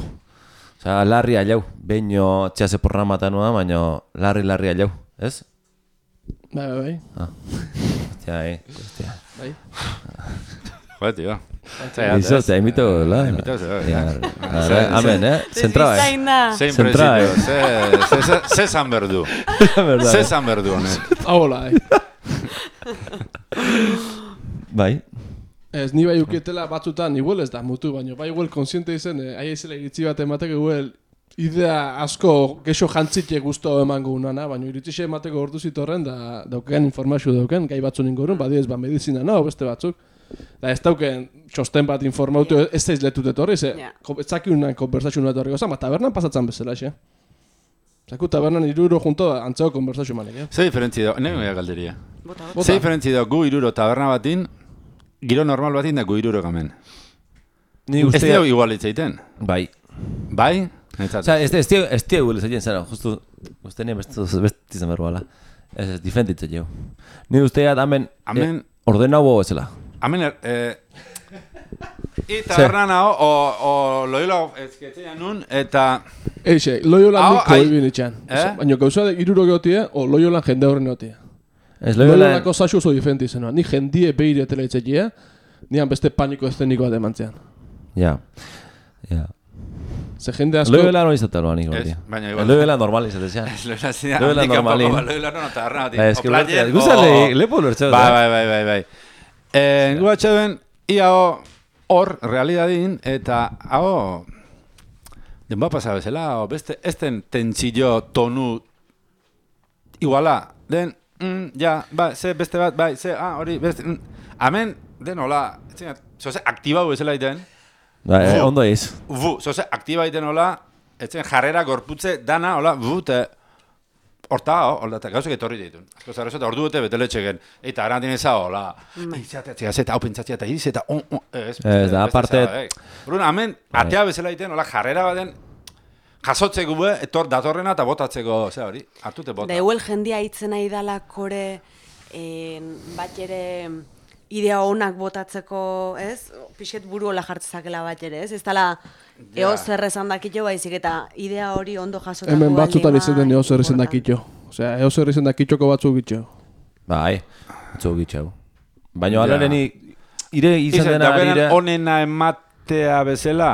Osa, larri jau. Beño txase programatan noa, baina larri larri jau, ez? Bai, bai, bai. Ah. Ostia, eh, ostia. bai. Joder, tío. Izo, te imito, la? Imito, ara, Amen, eh? Zentra, eh? Zain da. Ze Zentra, impresio, ze, ze, ze, ze zan berdu. Verdad. Ze zan berdu honek. Ahola, eh. Bai. Ez, ni bai ukietela batzutan, igual ez da mutu, baina bai igual konsiente izen, eh, aia izela iritzi bat emateko igual idea asko gexo jantzitxe guztu emango unana, baina iritzi emateko ordu zitorren, da dauken informazio dauken, gai batzun ingurun, badiez, ba, medizina, no, beste batzuk. Da ez dauken txosten bat informautu, ez da izletut etorri, ze, yeah. ez zaki unan konversazio bat etorri gozan, ba, tabernan pasatzen bezala, xe. Zaku tabernan iruro junto antzeko konversazio manik, eh? Ze diferentzi da, nire goia galderia. Bota, bota. Ze diferentzi da gu iruro taberna batin, giro normal batin da gu iruro gamen. Ni Ez uste... dira igual itzaiten. Bai. Bai? Osa, ez ez ez tío gure zaien zara, justu, uste nien beste beste izan berbala. Ez ez, diferentitze jo. Ni usteat hemen, Hemen- eh, ordena hubo bezala. Hemen, eh, I taberna nao, o, o loilo ezketzea nun, eta... Eixe, loiolan Hau, niko egin itxan. Eh? Baina gauza de iruro geotie, o loiolan jende horren egotie. Ez loiola, Loiolako zaxu oso diferenti izenoa. Ni jendie beire tela itxekia, nian beste paniko eszeniko bat emantzean. ja. Ja. Ze jende asko... Loiola no izatea loa nik Ez, hori. baina igual- Loiola normal izatea. Loiola kanpoko, normalin. ba, loila no taberna batin. Ez, que le, lepo ulertzea. Bai, bai, bai, bai, bai. Eh, gu atxeben, ia ho, hor, realidadin, eta hau, denba pasa bezala, o beste, ez den tentzillo tonu, iguala, den, mm, ja, ba, ze beste bat, bai, ze, ah, hori, beste, mm, amen, den hola, etzina, zoze, aktibau bezala iten, Bai, eh, Bu. ondo iz. bu, zoze, aktiba iten hola, etzen jarrera gorputze dana, hola, bu, te, Horta, hola, eta gauzak etorri ditun. Asko zarroz eta ordu bete beteletxeken. Eta ara dineza, hola, izatea, zeta, hau pentsatzea, eta iriz, eta, on, on, ez. Ez, da, aparte- Urun, hemen, atea bezala iten, hola, jarrera baden, jasotzeko be, etor, datorrena eta botatzeko, ze hori, hartute bota. Da igual jendia hitzen nahi dala kore en, bat ere idea onak botatzeko, ez? Pixet buru hola jartzakela bat ere, ez? Ez dala eo zer esan dakito baizik eta idea hori ondo jasotako Hemen batzutan izaten eo zer izan importante. dakitxo. Osea, eo zer izan dakitxoko batzuk itxo. Bai, etxo gitxau. Baina Ja. alaren ire izan Izan, dena arire... onena ematea bezala.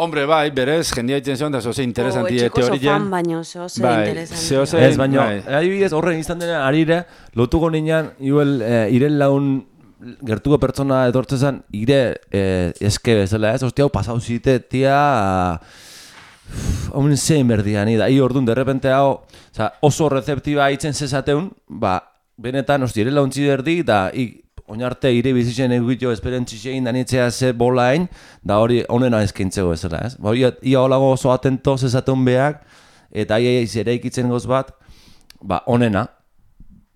Hombre, bai, berez, jendia itzen zion, da zoze interesanti O, etxeko teorien. baino, zeo ze Bai, interesanti. zeo ze- Ez, baina, bai. adibidez horren izan dena arire, lotuko nian, iuel, eh, iren laun gertuko pertsona etortzezan, ire eh, eske bezala ez, ostia, hau pasau zite, tia, hau zein berdian, da, i orduan, derrepente hau, oso rezeptiba hitzen zezateun, ba, benetan, ostia, ire launtzi derdi, da, i, oinarte ire bizitzen egitio esperentzitzein danitzea ze bolain, da hori onena eskintzego bezala, ez? Ba, ia, ia holago oso atento zezateun beak, eta ia ere ikitzen goz bat, ba, onena,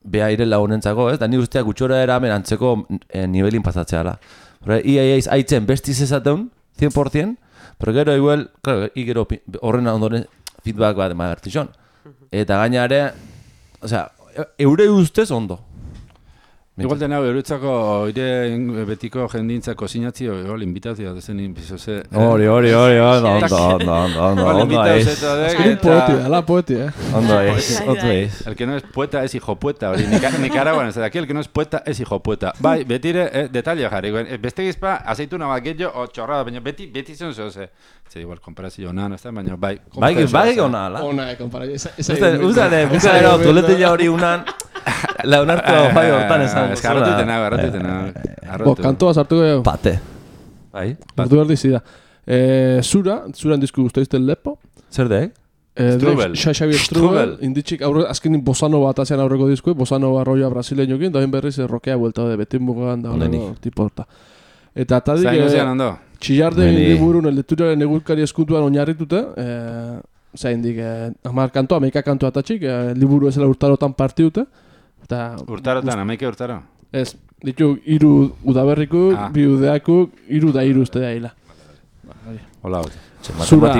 beha irela honentzako, ez? Da ni usteak gutxora eramen antzeko e, nivelin pasatzea da. Hore, ia ia aitzen bestiz ezateun, 100%, pero gero igual, claro, i gero pi- horren ondoren feedback bat ema gertizon. Eta gaina ere, osea, e- eure ustez ondo. Igual dena berutzako oire betiko jendintzako sinatzi igual invitazio zen inbizo ze. Hori, hori, hori, ondo, Igual ondo, invitazio ez. zeto dek, Azkenin eta- poeti, ala poeti, eh? Bai, ondo bai. ez. El que no es poeta es hijo poeta, hori Nica- Nicaraguan ez da, aquí el que no es poeta es hijo poeta. Bai, betire, eh, detalle jarri, eh, beste gizpa, aceituna bat gehiago, o txorrada, baina beti, beti zen zo, ze. Igual, komparazio nan, ez da, baina bai. Bai, bai, ona, ala. Ona, eh, kompara. Esa, esa Uste, uste, bukaero, tuletilla hori unan, launartu bai hortan esan. Ez garrotuten nago, garrotuten nago. Bo, Garrotu. kantoa sartuko dugu. Pate. Bai? Ordu erdi zida. Eh, zura, zura disku guztaizten lepo. Zer dek? Eh, Strubel. Xa Xavier Strubel. Inditxik aurre, azkenin Bosano bat azean aurreko diskue, Bosano barroia brasileñokin, da berriz eh, rokea buelta de beti mugan da tipo horta. Eta tadik, Zain eh, ozean ondo. Txillarden Ondeni. liburun elekturiaren egurkari eskutuan oinarritute, eh, zain dik, eh, amar kantoa, meika kantoa atatxik, eh, liburu ezela urtarotan partiute, eta Urtarotan, amaike urtaro. ez, ditu hiru udaberrikuk, Ah. bi udeakuk, hiru da hiru uste da hila. Hola, hau. Txe, Zura.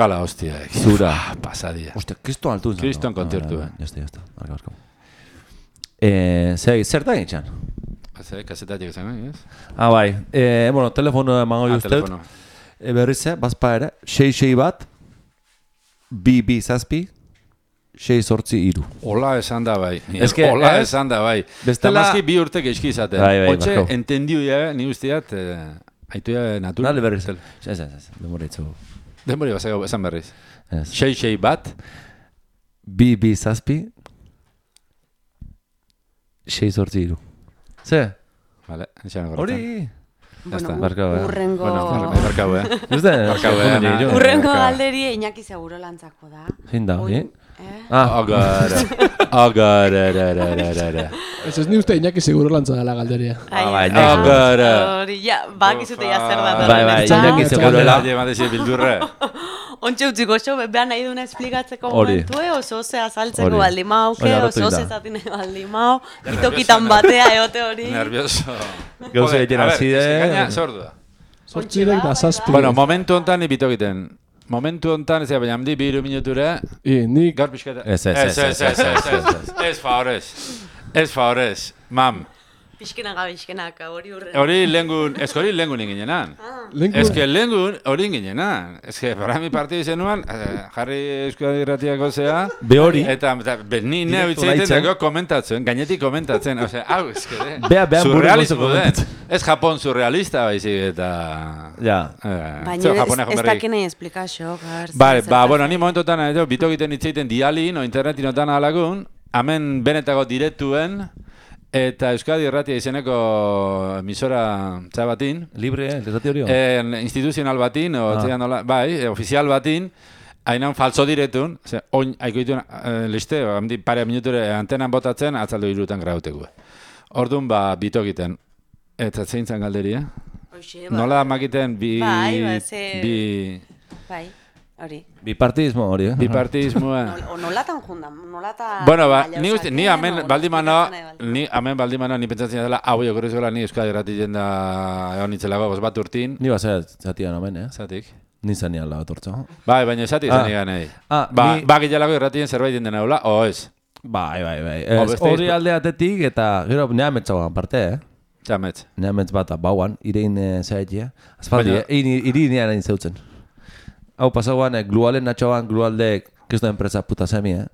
Rokala, hostia. Zura. Ah, Pasadia. Ostia, kriston altu zen. Kriston kontzertu, eh. Jazta, jazta. Barka, barka. Eh, zer, zer da gintxan? Ze, kasetatik zen, eh, ez? Ah, bai. Eh, bueno, telefono emango Ah, justet. telefono. E, berriz ze, bazpa ere, 6 bat, bi bi zazpi, 6 sortzi iru. Hola esan da bai. Eske, Hola eh? esan da bai. Bestela- Tamazki bi urte geizki izaten. Bai, bai, Otxe, barkau. entendiu ja, ni usteat, eh, aitu ja natur. Dale berriz. Ez, ez, ez, demora itzu. Denbori bazago, esan berriz. Ez. Sei, sei bat, Bi bi zazpi, 6 sortzi iru. Ze? vale, nixan Hori! está. Barkau, eh? urrengo... Bueno, barkau, eh? Da? Barkau, eh, jo. Urrengo galderi Iñaki seguro lantzako da. Zein da, eh? Ah, agara, ara, ara, ara, ara. Ez ez ni uste Iñaki seguro lantza dela galderia. Ai, bai, ez Iñaki. da. Agara. Hori, ja, bakizute ja zer da. Bai, bai? Iñaki seguro la- lleva desi bildurre. Ontxe utziko xo, behan nahi duna esplikatzeko momentu, eh? oso ze azaltzeko baldi Hori, harrotu oso ze zatine baldi mau, itokitan batea eote hori. Nervioso. Gauza Joder, egiten a ver, hasi de- eske gaina, sordu da. Zortzirek da zazpi. Bueno, momentu hontan ni bitokiten. Momentu hontan, ez baina handi bi hiru minuture, I, nik gaur pixketa. Ez, ez, ez, ez, ez, ez, ez, ez. Ez favorez. Ez favorez. Mam. Pixkenaka, pixkenaka, hori urre. Hori lengun, ez hori lengun inginenan. lengu... Ez que lengun hori inginenan. Ez que para mi partidu izenuan, eh, jarri Euskadi irratiako zea. Be hori. Eta, eta be, ni neu Direkto itzaiten dago komentatzen, gainetik komentatzen. Osea, hau, ez que, eh, Bea, bea, surrealismo den. Ez Japon surrealista baizik eta... Ja. Eh, Baina zeo ez, ez berri. dakinei esplikazio, gar. Vale, ba, bueno, ni momentotan, edo, bitokiten itzeiten dialin, o internetinotan alagun, hemen benetako direktuen, eta Euskadi Erratia izeneko emisora txabatin, Libre, eh, lezati hori? en, instituzional batin, o, Ah. nola, bai, ofizial batin, hainan falso direktun, ze, oin, haiko dituen, e, liste, handi pare minuture antenan botatzen, atzaldu irutan grauteko. Orduan, ba, bitokiten. Eta zein zan galderia? Hoxe, ba. Nola makiten bi... Bai, ba, ze- Bi... Bai, hori. Bipartidismo hori, eh? Bipartismoa. Nol, o nolatan jundan, nolatan... Bueno, ba, ni uste, ni hemen baldin. ni hemen baldimano, ni pentsatzen dela, hau jo gola ni Euskadi Erratien da egon nitzelago, bos bat urtin, Ni bazea zatian omen, eh? zatik. Ni zanian la otortza. Bai, baina esatik Ah. zen egan nahi. Ah, Ba, ni- ba gilalago irratien zerbait den dena hola, o ez? Bai, bai, bai. Hori alde atetik eta gero nea metzagoan parte, eh? Txametz. Nea metz bat bauan, irein e, zaitia. Azpaldi, Baina- eh? Iri, iri nian egin zeutzen. Hau pasagoan, eh, glualen natxoan, glualde, kristo enpresa puta semi, eh?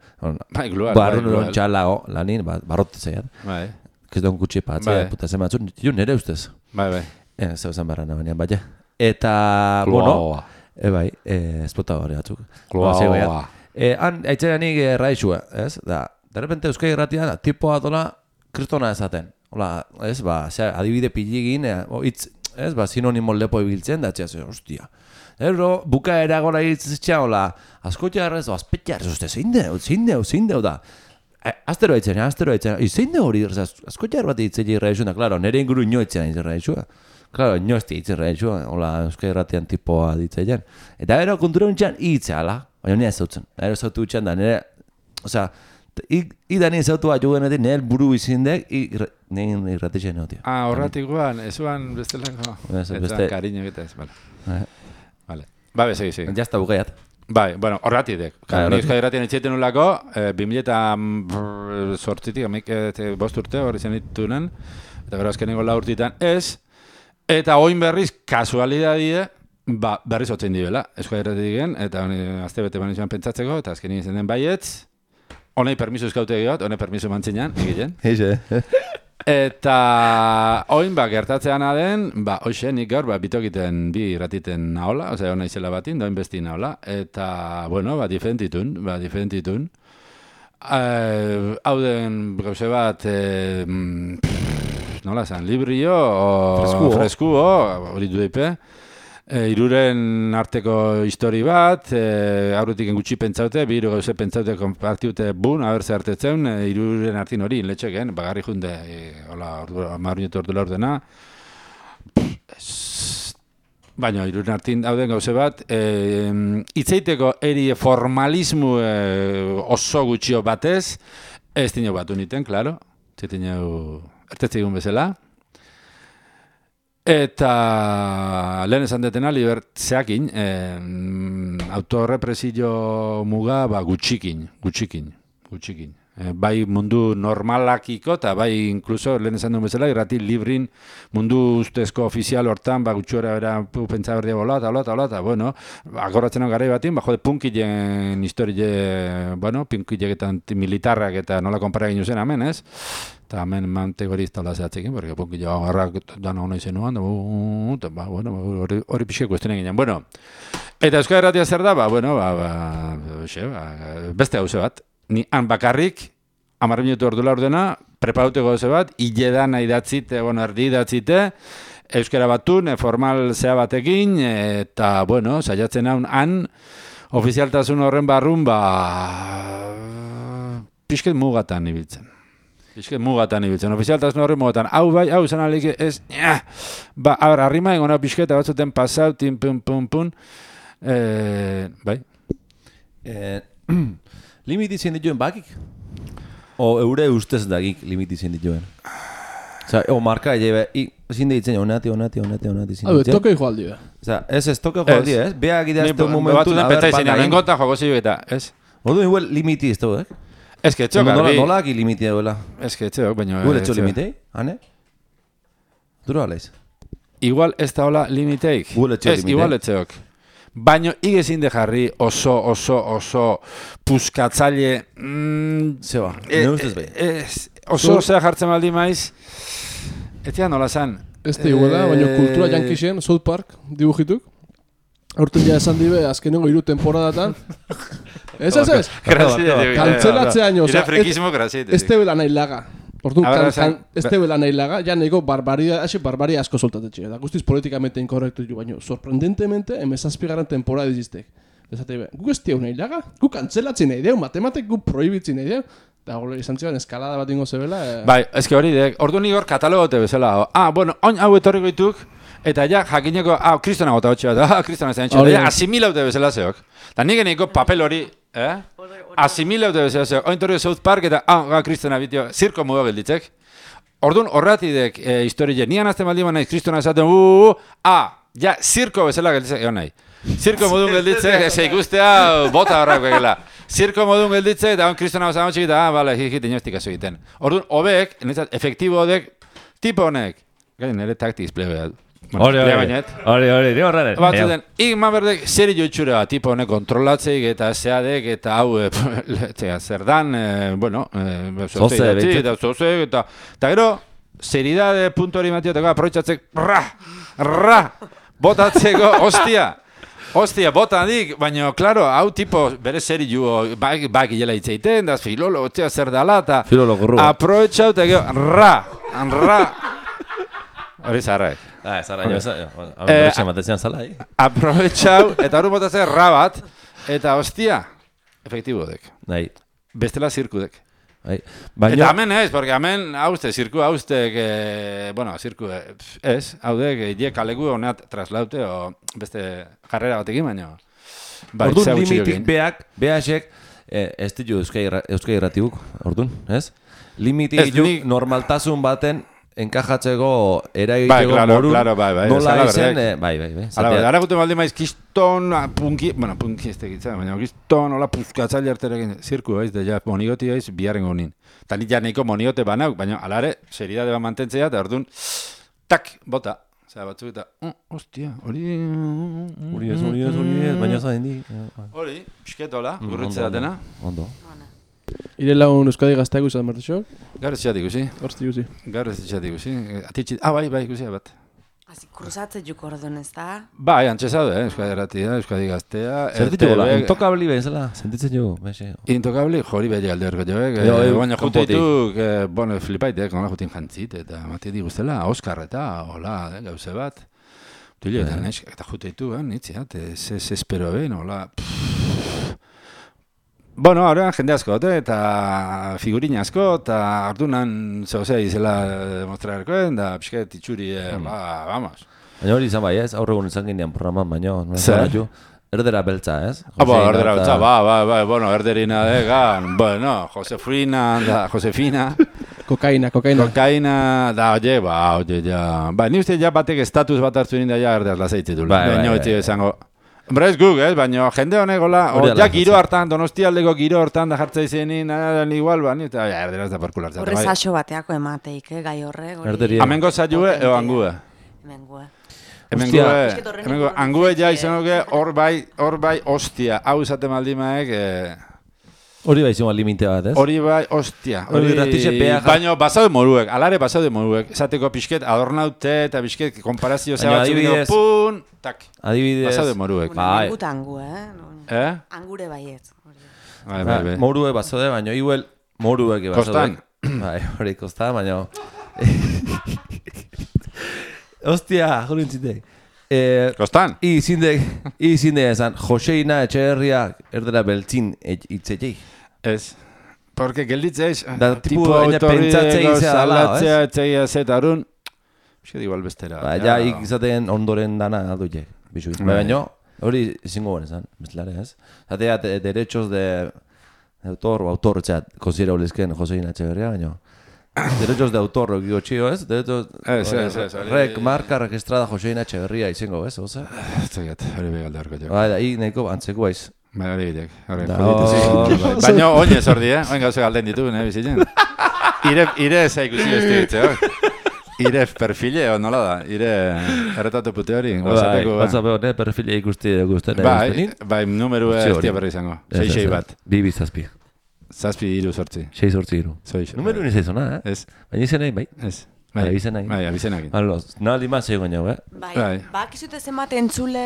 Bai, glual, Barrun bai, glual. txalago, lanin, ba, barrote zeiat. Bai, Kristo gutxi patzea, Bai. puta semi batzun, jo nere ustez. bai, bai. Eh, zeu zen barra nabanean, bai. Eta, bueno, Gloa. e, bai, e, esplotadore batzuk. Gloa. Ba, bai. E, han, aitzera nik e, raixua, ez? Da, de repente Euskadi Irratian, tipoa dola, kristona esaten. Hola, ez, ba, zera, adibide piligin, e, o, itz, ez, ba, sinonimo lepo ibiltzen, da, txea, hostia. Ero, buka eragora itzitxea, hola, asko jarrez, azpetxea, ez uste, zein deu, zein deu, zein deu da. E, astero aitzen, astero aitzen, zein deu hori, ez, asko jar bat itzeli irraixuna, klaro, nire inguru inoitzen irraixua. Claro, no esti hitz irraixua, hola, Euskadi Irratian tipoa ditzailean. Eta gero kontura untxan itzeala, baina nire ez zautzen. Gero zautu utxan da, nire, osea, ida nire zautu bat jugenetik, nire buru izindek, nire irratixen neotia. Ah, horratik guan, ez guan bestelako. Ez, Ez beste- Kariño eta ez, bale. Eh. Vale. Ba, segi, segi. Jazta bukaiat. Bai, bueno, horratik Bai, Ni. Euskadi Erratien etxeiten ulako, eh, 2000 eta brr, sortzitik, amik eh, bost urte hori zen ditunen, eta gero azkenengo lau urtitan ez, eta oin berriz, kasualidadie, ba, berriz otzen dibela, Euskadi Erratien, eta honi azte bete bani zuen pentsatzeko, eta azkenin zen den baietz, honei permiso eskaute gehiot, honei permiso mantzinean, egilen. Eixe. Eta oin ba gertatzean den, ba hoxe nik gaur ba bitokiten bi irratiten naola, osea ona izela batin, doin besti naola eta bueno, ba diferentitun, ba diferentitun. Eh, hau den gauze bat eh, mm, pff, nola esan, librio o Freskuo. freskuo, hori du daipe. E, iruren arteko histori bat, e, aurretik gutxi pentsaute, bi hiru gauze pentsaute konpartiute bun, haber ze hartetzen, e, iruren artin hori, letxeken, bagarri junde, e, hola, ordu, amar minutu ordu ordena. Baina, iruren artin dauden gauze bat, e, itzeiteko eri formalismo e, oso gutxio batez, ez dino batu niten, klaro, zetineu, ertetzegun bezala, Eta lehen esan detena, libertzeakin, eh, autorepresio muga ba, gutxikin, gutxikin, gutxikin. Eh, bai mundu normalakiko eta bai inkluso lehen esan duen bezala irrati librin mundu ustezko ofizial hortan ba gutxora bera pu, pentsa berdia bola eta bola eta bola eta bueno agoratzen hau gara batin ba jode punkilen historie bueno punkilegetan militarrak eta nola konpara ginu zen hemen ez? Eta hemen mantegorista hola zehatzekin, porque punkile agarrak dana hona izen nuan, eta ba, bueno, hori, hori pixek kuestenen ginen. Bueno, eta Euskal Herratia zer da, ba, bueno, ba, ba, xe, ba, beste hause bat, ni han bakarrik, amar minutu ordu ordena, prepaute goze bat, hiledan idatzite, bueno, erdi idatzite, euskara batun, e, formal zea batekin, eta, bueno, saiatzen haun, han, ofizialtasun horren barrun, ba, pixket mugatan ibiltzen. Pixket mugatan ibiltzen, ofizialtasun horren mugatan, hau bai, hau izan alik ez, ja, ba, abar, arrima egona pixketa batzuten pasau, tin, pum, pum, pum, e, bai, Eh, limiti zein dituen bakik? O eure ustez dagik limiti zein dituen? Osa, o marka ebe, i, ezin ditzen, onati, onati, onati, onati, ezin Hau, ditzen. toke igual dio. Osa, ez ez toke joldi, Ez. ez? Beha gidea Ni ez du momentu, batzuten pentsa izan, hemen gota joko ziu eta, ez? Odu, igual limiti ez dugu, eh? Ez que etxok, Nola, garbi. nola aki limiti duela? Ez que etxok, baina... Igual etxo etxok. limitei, ane? Duro alaiz? Igual ez da hola limiteik. Igual etxeok Ez, limiteik. igual etxeok. Baina igezin de jarri oso, oso, oso puskatzaile... Mm, Zeba, e- ne ustez behi. e- oso zea jartzen baldi maiz, etia nola zan. Ez da iguala, Eh, baina kultura jankixen, South Park, dibujituk. Aurten ja esan dibe, azkenengo hiru temporadatan. Ez, ez, ez. Grazia, digo, Kantzelatzeaino, Ire osea, frikismo, grazia. Ez tebela nahi laga. Kan, ez tebela nahi laga, ja nahiko barbaria, hasi barbaria asko soltatetxe. Da guztiz politikamente inkorrektu jo, baina sorprendentemente, emezazpigarren temporada dizistek. Ezate be, gu ez tiau nahi laga, gu kantzelatzen nahi deu, matematek gu prohibitzen nahi deu. Da gure izan ziren eskalada bat ingo zebela. Eh, Bai, eske hori dek, ordu nik hor katalogote bezala. Ah, bueno, oin hau etorri goituk, eta ja jakineko, ah, kristona gota hotxe bat, ah, kristona zen Hori ja, asimilaute bezala zeok. Da nik papel hori, eh? Asimilaute bezala zeok. Oin torri South Park eta, ah, kristona bitio, zirko mugo gelditzek. Orduan horratidek e, historie, nian azten baldi naiz kristona esaten, uh, uh, ah, ja, zirko bezala gelditzek, egon nahi. Zirko modun gelditzek, ez ikustea, bota horrak begela. Zirko modun gelditzek, eta on kristona bezala eta, ah, bale, hikit inostik aso egiten. Orduan, netzat, efektibo hodek, tipo honek, gai, nire taktiz plebe, plebe hori, bainet. hori, hori, ni horren. Batzuten, igman berdek, zer joitxura, tipo honek kontrolatzeik eta zeadek eta hau, e, zer dan, e, bueno, e, Zoze, idatzi, behintzat. eta zoze, eta, eta gero, zeridade puntu hori matioteko, aproitzatzek, ra, ra, botatzeko, ostia, Ostia, bota dik, baina, klaro, hau tipo, bere seri juo, bak, bak hilela itzeiten, da filolo, otzea zer dala, eta Filolo gurrua. eta gero, ra, ra, hori zarraek. Ah, ez ara, jo, ez ara. Eh, Abendretxe ematezean zala, eh? Aprobetxau, eta hori botatzen rabat, eta hostia, efektibo dek. Nahi, Bestela zirkudek. bai. Eta Baina, hemen ez, porque hemen hauzte, zirku hauzte, eh, bueno, zirku, eh, ez, haudek, eh, je kalegu honeat traslaute, o beste jarrera batekin, baina. Bai, orduan gutxi limitik beak, beasek, eh, ez ditu euskai irra- euskai irratibuk, orduan, ez? Limiti Ez, juk normaltasun baten enkajatzeko Bai, eragiteko claro, morun, claro, bai, bai, nola ala izen, eh, bai, bai, bai. Zatea- bai, ara gute baldi maiz, kiston, ah, punki, bueno, punki ez tegitza, baina kiston, hola, puzkatzaile arterekin, zirku, ez, da, ja, monigoti ez, biharren gonin. Eta nik ja nahiko moniote banauk, baina alare, seriedade bat mantentzea, eta orduan, tak, bota. Osea, batzuk eta, oh, ostia, hori... Hori ez, hori ez, hori ez, baina zain di. Hori, pisketola, Mm, gurrutze ondo, datena. Ondo. Ire laun Euskadi gazteago izan martixo, Gaur ez txat ikusi, hortzti guzi. gaur ez txat ikusi. Atitxit, ah, bai, bai, ikusi bat. Hasi kruzatze juk orduan ez da? Bai, antxe zaude, eh? Euskadi Erratia, Euskadi Gaztea. Zer ditu gola, RTV, intokabli bezala, sentitzen jo, bese. Intokabli, jori beti alde horko joek. Jo, Eh, eu, baina juteituk, eh, bueno, flipaitek, nola jutin jantzit, eta mati di guztela, Oskar eta, hola, eh, gauze bat. Tule, eta eta juteitu, eh, nitziat, ez ez espero ben, hola, pff. Bueno, ahora jende asko, eh, eta figurina asko, eta ordunan zeozea izela demostrarkoen, da pixket itxuri, eh, ba, vamos. Baina hori izan bai ez, aurre egun izan ginean programan, baina, no Zer? Erdera beltza, ez? Ah, ba, erdera betza, ba, ba, ba, bueno, erderina degan, bueno, Josefina, da, Josefina, Kokaina, kokaina. kokaina, da, oie, ba, oie, ja, ba, ni uste ja batek estatus bat hartu ninda ja erderaz lazaitzitu. Bai, bai, Baina bai. beti esango, Hombre, ez guk, ez, baina jende honek gola, Hori o, ala ja giro hartan, donostialdeko giro hartan da jartzea izenin, nada, igual, bani, eta ja, erderaz da perkulartzen. Horre saso bateako emateik, eh, gai horrek. hori. Erderi- Amengo zaiue, eo angue. Hemengo, eh. Inguruan angue ja hitz izan dugu, hor bai, hor bai, ostia, hau izate maldimaek, eh, Hori bai zuma limite bat, ez? hori bai, ostia. Hori ratixe pea jar- Baina, basaude moruek, alare basaude moruek, esateko pixket adornaute eta pixket konparazio Baina zabatzuk, adibidez- pun, tak. Adibidez... Basaude moruek. Bueno, Bai. nengut angu, eh. Eh? Angure baietz. hori. Bai, bai, bai. Morue bazode, baina igual moruek bazode. Kostan. Bai, hori kostan, baina... Ostia, jori entzite. Eh, Kostan? I zinde, i zinde esan, Joseina Etxeherria erdera beltzin et- itzetei. Ez. Porque gelditza ez, Da, baina pentsatzea salatzea, etxeia zetarun, Eske igual bestera. Ba, ja, ik izaten ondoren dana alduke, bizu. Bai. Baina, hori ezingo guen esan, bezlare, ez? Zatea, de, derechos de, autor, o autor, etxea, konsidera lezken Joseina Etxeherria, baina... Derechos de autor, egigo txio, ez? Derechos... Ez, ez, ez, Rek, marka, registrada Joseina Etxeherria izango, ez? Oza? Zegat, hori begalde horko jo. Bai, da, i nahiko antzeko baiz. Bai, hori bideak. Hori, Da, jodite, hor. Baina oinez ordi, eh? Oin gauze galden ditu, ne, bizitzen. Ire, ire ez ikusi beste ditze, hor. Ire perfile, o nola da? Ire erretatu pute hori, Bai, WhatsAppeko, WhatsApp hone, perfile ikusti guztien. Bai, bai, numeru ez dia berri izango. Ez, Sei ez, sei ez. bat. Bi bi zazpi. Iru sortzi. Sei sortzi iru. Sei, Numero ni zaizona, eh? Ez, Baina izenei, bai. ez. Bai, abizenakin. Bai, abizenakin. Aloz, naldi man zeigo nio, eh? Bai, Bai. bakizute zenbat entzule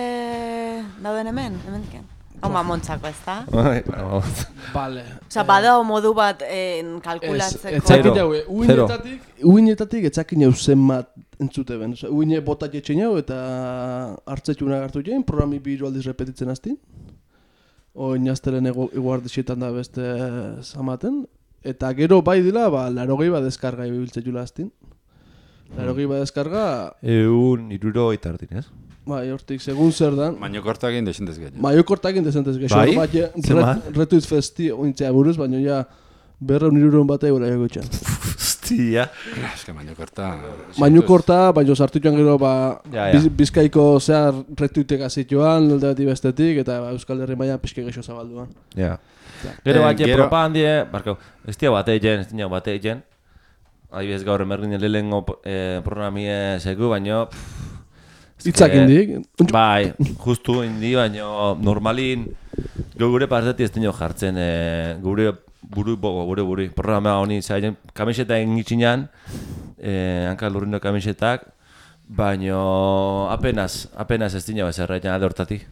dauden hemen, hemen diken. Homa montzako, ez da? Bai, vamos. Vale. Osa, badao modu bat en, Ez, kalkulatzeko. etzakin Zero. jau, uinetatik, uinetatik etzakin jau zenbat entzute ben. Osa, uine botat jetxen jau eta hartzetxuna hartu jein, programi biru aldiz repetitzen hastin. Oin aztelen iguardixetan da beste zamaten. Eta gero bai dila, ba, larogei bat deskarga ibiltze jula hastin. Larogei bat deskarga, Eun, iruro eta ardin, ez? Bai, hortik, segun zer dan. Baina kortak egin desintez gehiago. Maio kortakin desentez gexo. Bai? Bai? ret, retuit festi ointzea buruz, baina ja berreun iruron bat eura jago itxan. Hostia. Eske baina korta... Mainu korta, baina sartu joan gero ba, Ja, ja. Biz, bizkaiko zehar retuitek azituan, alde bati bestetik, eta ba, Euskal Herri maia pixke gexo zabalduan. Ja. Gero Eh, bat, gero- propagandie, barkau, ez dia bate egin, ez dia bate egin. Adibidez gaur emergin lehengo eh, programie segu, baino... pff, Itzak indik. Bai, justu indi, baino normalin gure partetik ez dino jartzen e, gure buru bogo, gure buri programa honi zaien kamiseta egitxinan e, hanka lurrino kamisetak baino apenas, apenas ez dino bezerra alde hortatik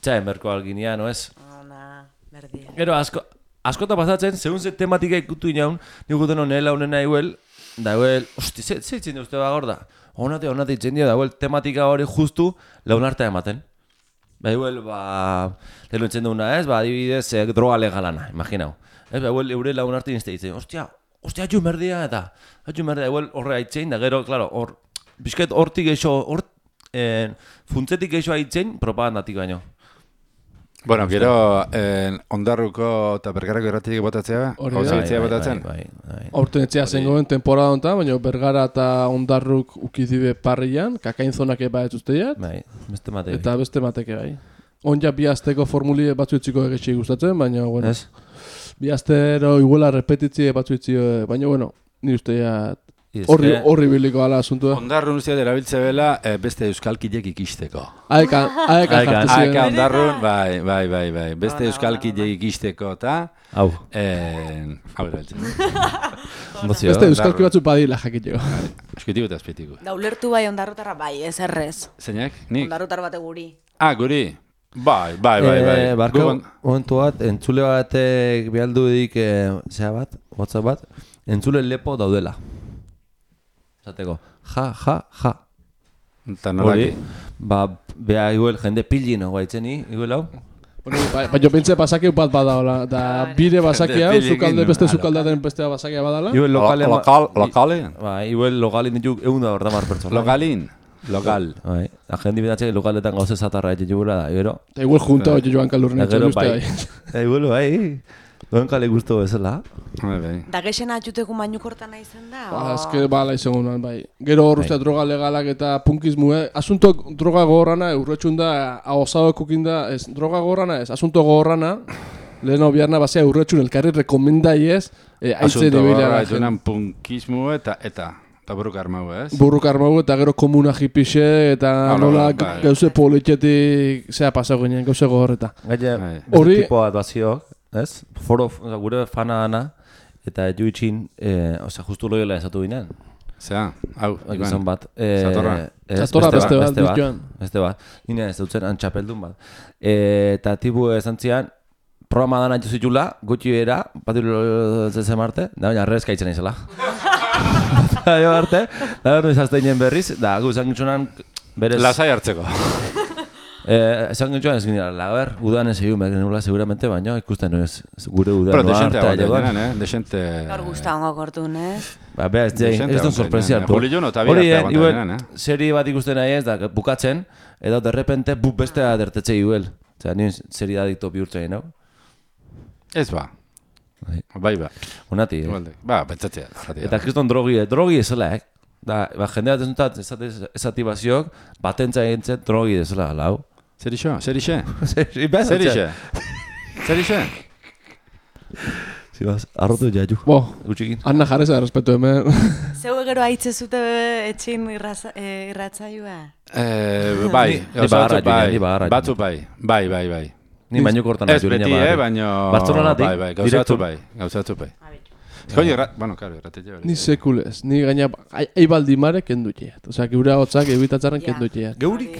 Txaen berko alginia, no ez? Ona, berdi. Gero asko, askota pasatzen, segun ze tematika ikutu inaun, nik guten honela honena iguel, da iguel, osti, ze, ze itzen uste ba gorda? Honate, honate itzen dio, da iguel tematika hori justu launartea ematen. Ba iguel, ba, lehenu itzen duguna ez, ba, adibidez, eh, droga legalana, imaginau. Ez, ba, iguel, eure launarte inzte itzen, ostia, ostia, atxu merdia, eta, atxu merdia, iguel, horre aitzen, da gero, klaro, hor, bizket hortik eixo, hor, eh, funtzetik eixo aitzen, propagandatik baino. Bueno, gero eh, ondarruko eta bergarako erratik botatzea, da. hauza Bai, bai, botatzen. Bai, bai, bai. Aurten etxea zengoen temporada honetan, baina Bergara eta Ondarruk ukizibe parrian, kakain zonak eba ez usteat, Bai, beste mate. eta beste mateke bai. Onja bi asteko formulie batzuetziko egetxe gustatzen, baina, bueno, Ez? bi astero iguela repetitzie batzuetzio, baina, bueno, ni usteat horri, que- horri biliko ala asuntua. Ondarrun uste erabiltze bela eh, beste euskalkilek ikisteko. Aeka, aeka Aeka. jartu Aeka ziren. ondarrun, bai, bai, bai, bai. Beste euskalkilek ikisteko eta... Hau, Eh, hau erabiltzen. mozio. Beste euskalki batzu badila jakiteko. Eskutiko eta azpitiko. Da ulertu bai ondarrotarra bai, ez errez. Zeinak? Nik? Ondarrotar bate guri. Ah, guri. Bai, bai, bai, bai. Eh, barko, Gu- momentu bat, entzule batek bialdu dik, eh, zea bat, WhatsApp bat, entzule lepo daudela. Zateko, ja, ja, ja. Eta Hori, nolaki. ba, beha iguel jende pilin hau gaitzeni, iguel hau. Bueno, ba, ba, pentsa basake bat badaola, da bire basake hau, Jende zukalde pillegin, beste zukaldaten bestea basakea badala. Iguel lokale... Lo- Lokal, lokale? Ba, iguel lokalin dituk egun da berdamar pertsona. Lokalin. Lokal. Bai, agendi bidatzek lokaletan gauze zatarra egin jugula da, gero. Eta igual junta hori joan kalurren Da etxe gero uste bai. bai. Da iguel bai. Doen kale guztu bezala. Bai, bai. Da gexen atxuteko mainukortan aizen da? Ba, eske bala nuen, bai. Gero hor ustea droga legalak eta punkismu, eh? Asunto droga gogorrana, urretxun da, ahosado kukin da, ez, droga gogorrana ez, asunto gogorrana, lehen obiarna basea urretxun elkarri rekomendaiez, eh, aitzen Asunto ibila gorra, da. itunan punkismo eta, eta, eta buruk armau, ez? Burruk armagu eta gero komuna hipixe eta Hala, nola bai. gauze politxetik zea pasa ginen, gauze gogorreta. Gaine, Bai. hori... Hori- tipo bat baziok, ez? Foro, oza, gure fana ana, eta juitxin, eh, oza, justu loiola esatu ginen. Zea, hau, Gizon bat. Eh, Zatorra. ez, Zatorra beste bat, beste bat, bizjoan. beste bat. Nina ez dutzen antxapeldun bat. E, eta tibu esan zian, programa dana jo zitula, gutxi era, batilu zezen marte, da baina arrezka itzen izela. Da jo arte, da berdu izazte berriz, da gu esan gitzunan, berez... Lasai hartzeko. Eh, esan gitzunan ez ginen, laber, udan ez egin behar genula seguramente, baina ikusten ez gure udan Pero noa desente harta hau, joan. eh? Desente... Gaur guztango kortun, ez? Ba, beha, ez Dezente ez duen sorpresi eh? hartu. Julio no tabia Hori, arte eh, eh? serie bat ikusten nahi ez, da, bukatzen, edo de repente, bu bestea dertetxe iguel. Osea, ni serie adikto bihurtzen nahi, Ez ba. Bai. Bai, ba. Unati, eh? Ba, pentsatzea. Eta kriston drogi, eh, drogi ezela, eh? Da, ba, jende bat ezutat, esati baziok, batentza egintzen drogi ezela, lau. Zer iso? Zer ise? Zer ibe? Zer ise? Zer ise? Zibaz, arrotu jaiu. Bo, Gutxikin. Anna jarreza respetu hemen. Zeu gero aitze zute etxin eh, irratzaioa? Eh, bai, Ni- gauza bagarra batzuk joan, bai, ni bagarra joan. batzuk bai, bai, bai, bai. Ni baino kortan Ez beti, eh, baino... Bartzelonatik, Bai, bai, gauza direkto. batzuk bai, gauza batzuk bai. Eskoi, irra... Bueno, claro, irratetxe. Ni sekulez, ni gaina eibaldi mare kendu jeat. Osea, geure hotzak ebitatzaren kendu jeat. Geurik?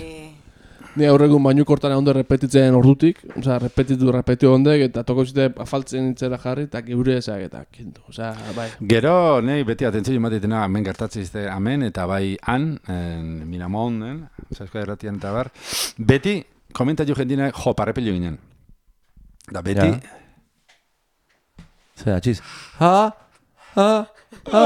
Ni aurregun bainu kortan ondo repetitzen ordutik, osea, repetitu, repetiu ondek, eta toko zite afaltzen itzera jarri, eta geure ezak eta kendu. Osea, bai. Gero, nahi beti atentzio matitena hemen gertatzen izte hemen, eta bai han, en Miramon, en, Zasko erratian eta bar, beti, komentatu jendina, jo, parrepillo ginen. Da beti, Ja. Zera, txiz. Ha, ha, ha,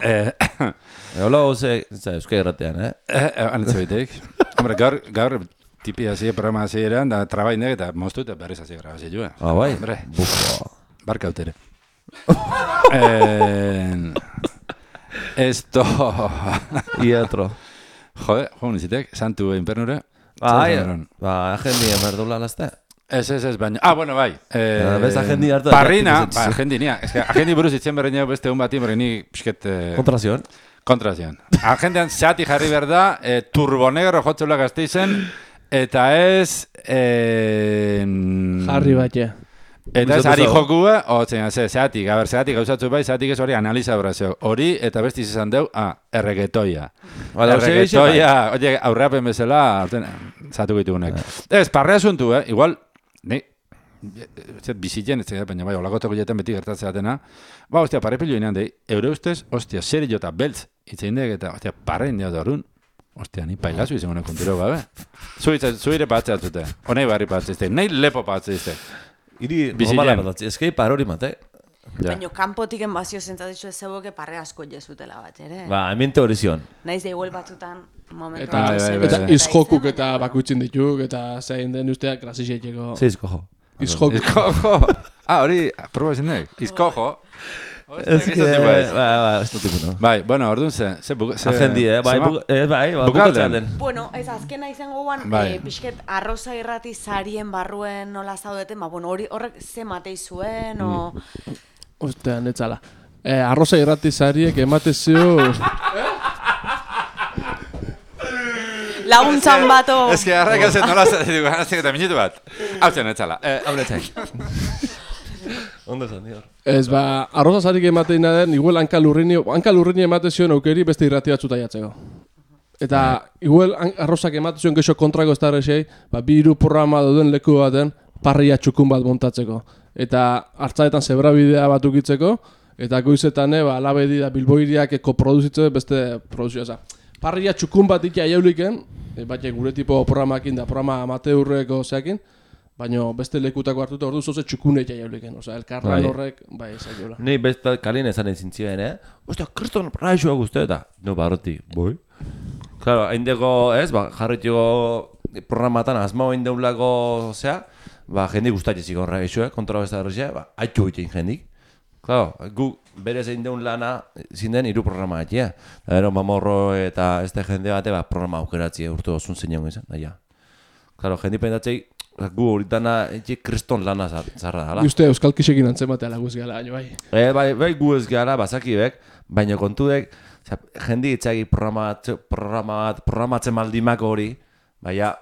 eh, Hola, oze, zera, euskal erratean, eh? eh, eh, anetze betek. Hombre, gaur, gaur, tipi hasi programa hasi eran, da trabainek eta moztu eta berriz hasi grabazio joa. Ah, bai? Hombre, Bufo. barka utere. en, esto, Iatro. jode, jo, nizitek, santu infernure. Bai, Zer ba, agendi emerdula lazte. Ez, ez, ez, baina... Ah, bueno, bai. Eh, Ah, bez, agendi hartu- Parrina, ba, agendi nia. Ez que, agendi buruz itzen berrein beste un bati, berrein ni pixket... Eh, Kontrazion. Kontra zion. Agendean zehati jarri behar da, eh, turbonegro jotzula gazteizen, eta ez... Eh, Jarri batxe. Eta ez ari jokua, otzen, ze, zeatik, a ber, zeatik gauzatzu bai, zeatik ez hori analiza brazio. Hori, eta besti izan deu, ah, erregetoia. Egixe, erregetoia, oie, aurreapen bezala, aurten, zatu gitugunek. Ez, parrea asuntu, eh, igual, ni, zet, bizitzen, ez da, baina bai, olako tokiletan beti gertatzea dena, ba, ostia, parrepilo inean dei, eure ustez, ostia, zer jota beltz, itzein dek, eta, ostia, parrein dio dorun, Ostia, ni pailazu izango nahi konturo gabe. Zuitza, zuire patzea zute. Honei barri patzea izte. Nei lepo patzea izte. Iri, normala berdatzi. Ez parori mate. Ja. Baina kanpotik enbazio zentzatitzu ez zeuke parre asko jezutela bat, ere? Ba, hemen teori zion. Naiz da igual batzutan momentu Eta, Bai, bai, bai, eta bai. izjokuk eta bakutsin dituk, eta zein den usteak grasixetxeko. Zeiz, kojo. Izjokuk. Izkojo. Ah, hori, proba dek. Izkojo. Ez que, ba, ba, ez dut ikuno. Bai, bueno, orduan ze, ze, buga- ze Agendi, eh? Bai, zema- bu- eh, bai, ba, Bukalden. bukatzen den. Bueno, ez azkena izango guan, Bai. eh, pixket arroza irrati zarien barruen nola zaudeten, ba, bueno, hori horrek ze matei zuen, o... Ostea, netzala. Eh, arroza irrati zariek ematezio... Laguntzan bat, o... Ez que harrak ez nola hazik eta minutu bat. Hau zen, etzala. Eh, hau. Ondo zan, dior. Ez, ba, arroza zarik emateina den, igual hanka lurrini, hanka lurrini emate zion aukeri beste irrati batzuta jatzeko. Eta, igual arrozak emate zion gexo kontrako ez da ba, bi hiru programa dauden leku baten, parria txukun bat montatzeko. Eta, hartzaetan zebrabidea bat ukitzeko, eta goizetan, eh, ba, alabedi da bilboiriak koproduzitze beste produzioa. Parria txukun bat ikia jauliken, e, bat gure tipo programakin da, programa amateurreko zeakin, baina beste lekutako hartuta ordu zoze txukunek jauliken. Oza, elkarran Bai. horrek, bai, zaiola. Ni beste kalien ezan ezin ziren, eh? Ostia, kriston praixua guzti eta. No, barroti, boi. Claro, haindeko, ez, ba, jarritiko programatan asmao haindeulako, zea, ba, jendik gustatzen zik horra geixo, kontra besta horrexe, ba, haitxu egiten jendik. Claro, gu bere zein deun lana zinden hiru programa gatia. Da gero mamorro eta este jende bate ba, programa aukeratzi urte osun zein izan, daia. Claro, jendi pendatzei, gu horitana etxe kriston lana zar- zarra dala. Ni uste euskalkisekin antzematea laguz gala, baina bai. E, bai, bai gu ez gara, bazaki bek, baina kontudek, oza, jendi itzagi programa, programa, programatzen maldimak hori, baina,